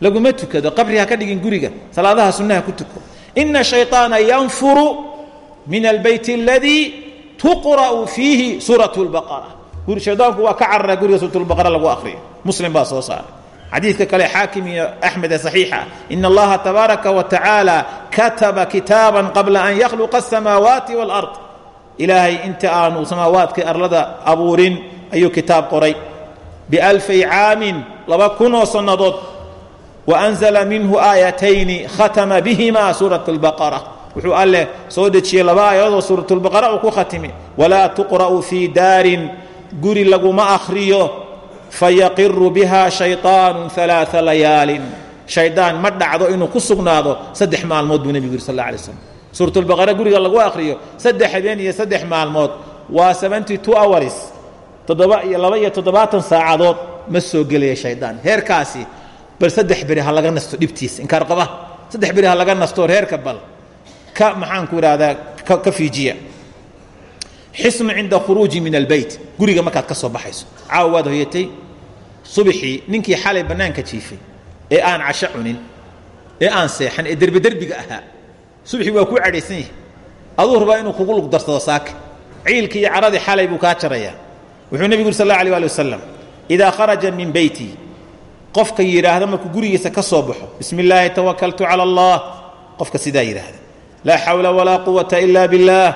laguma tukado qabri ha ka dhigin guriga salaadaha sunnaha ku tuko ina shayطaana yanfuru min albayt اladii tuqra'u fiihi suuraة اlbaqara shaydaanku waa ka cararaa guriga suuratulbaqara lagu akhriyo. Muslim baa soo saaray. Xadiidka kale xaakim iyo axmed ee saxiixa ah, ina tabaaraka wa tacaala kataba kitaaban qabla an yakhluqa asamaawaati waalard ilaahay inta aanu samaawaadka arlada abuurin ayuu kitaab qoray. Bialfay caamin laba kunoo sannadood wa anzala minhu aayatayni khatama bihimaa suurata albaqara wuxuu alleh soo dejiyey laba aayadood suuratulbaqara uu ku khatimi. Walaa tuqra'u fii daarin guri laguma akhriyo fayaqiru biha shayطaanu ثalaaثa layaalin shaydaan ma dhacdo inuu ku sugnaado saddex maalmood buu nebigu yiri sal اla alay slam suuratulbaqara guriga lagu akhriyo saddex habeen iyo saddex maalmood waa seventy two hours toddoba iyo laba iyo toddobaatan saacadood ma soo gelaya shaydaan heerkaasi bal saddex beri ha laga nasto dhibtiisa inkaar qaba saddex beri ha laga nasto reerka bal ka maxaan ku idhaahdaa ka fiijiya xisnu cinda khuruuji min albeyt guriga markaad ka soo baxayso. Caawa waad hoyatay. Subaxii ninkii xalay bannaanka jiifay ee aan casho cunin ee aan seexan ee derbi derbiga ahaa. Subaxii waa kuu cadhaysan yahay. Aduu rabaa inuu kugu lug darsado saaka ciilkii iyo caradii xalay buu kaa jarayaa wuxuu nebigu yuri sal alla alih ali wasalam idaa kharaja min beyti qofka yidhaahda markuu gurigiisa ka soo baxo bismi illaahi tawakaltu cala allah. Qofka sidaa yidhaahda laa xawla walaa quwata ila biاllaah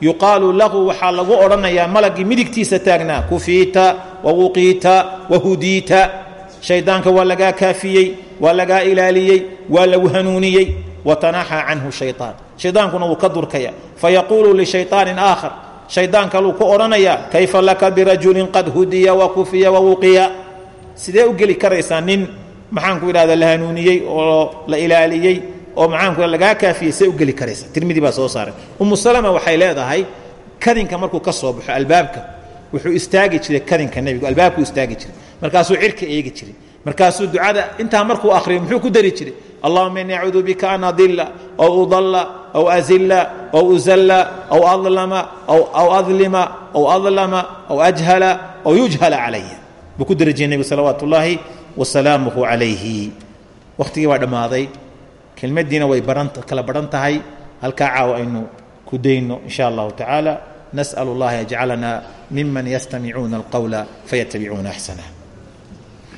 yuqaalu lahu waxaa lagu odhanayaa malagii midigtiisa taagnaa kufiita wawuqiita wahudiita shaydaanka waa lagaa kaafiyey waa lagaa ilaaliyey waa lagu hanuuniyey watanaxaa canhu shayطaan shaydaankuna wuu ka durkaya fayaquulu lishayطaanin aakhar shaydaan kaluu ku odhanayaa kayfa laka birajulin qad hudiya wakufiya wawuqiya sidee u geli karaysaa nin maxaanku idhahda la hanuuniyey oo la ilaaliyey oo maxaanku lagaa kaafiyey see u geli karaysa. Tirmidi baa soo saaray. Umu salama waxay leedahay kadinka markuu ka soo baxo albaabka wuxuu istaagi jiray kadinka nebigu. Albaabkuu istaagi jiray. Markaasuu cirka eegi jiray. Markaasuu ducada intaa markuu akhriyo muxuu ku dari jiray? Allahuma ini acuudu bika an adila aw udalla aw azilla aw uzalla aw adlama aw adlima aw adlama aw ajhala aw yujhala calaya buu ku darajiyey nebigu salawaatu ullaahi wasalaamuhu calayhi wakhtigii baa dhammaaday kelmaddiina way kala baran tahay halkaa caawa aynu ku dayno in sha allahu tacaala nas'al اllaha yajcalana miman yastamicuuna alqowla fayatabicuuna axsanah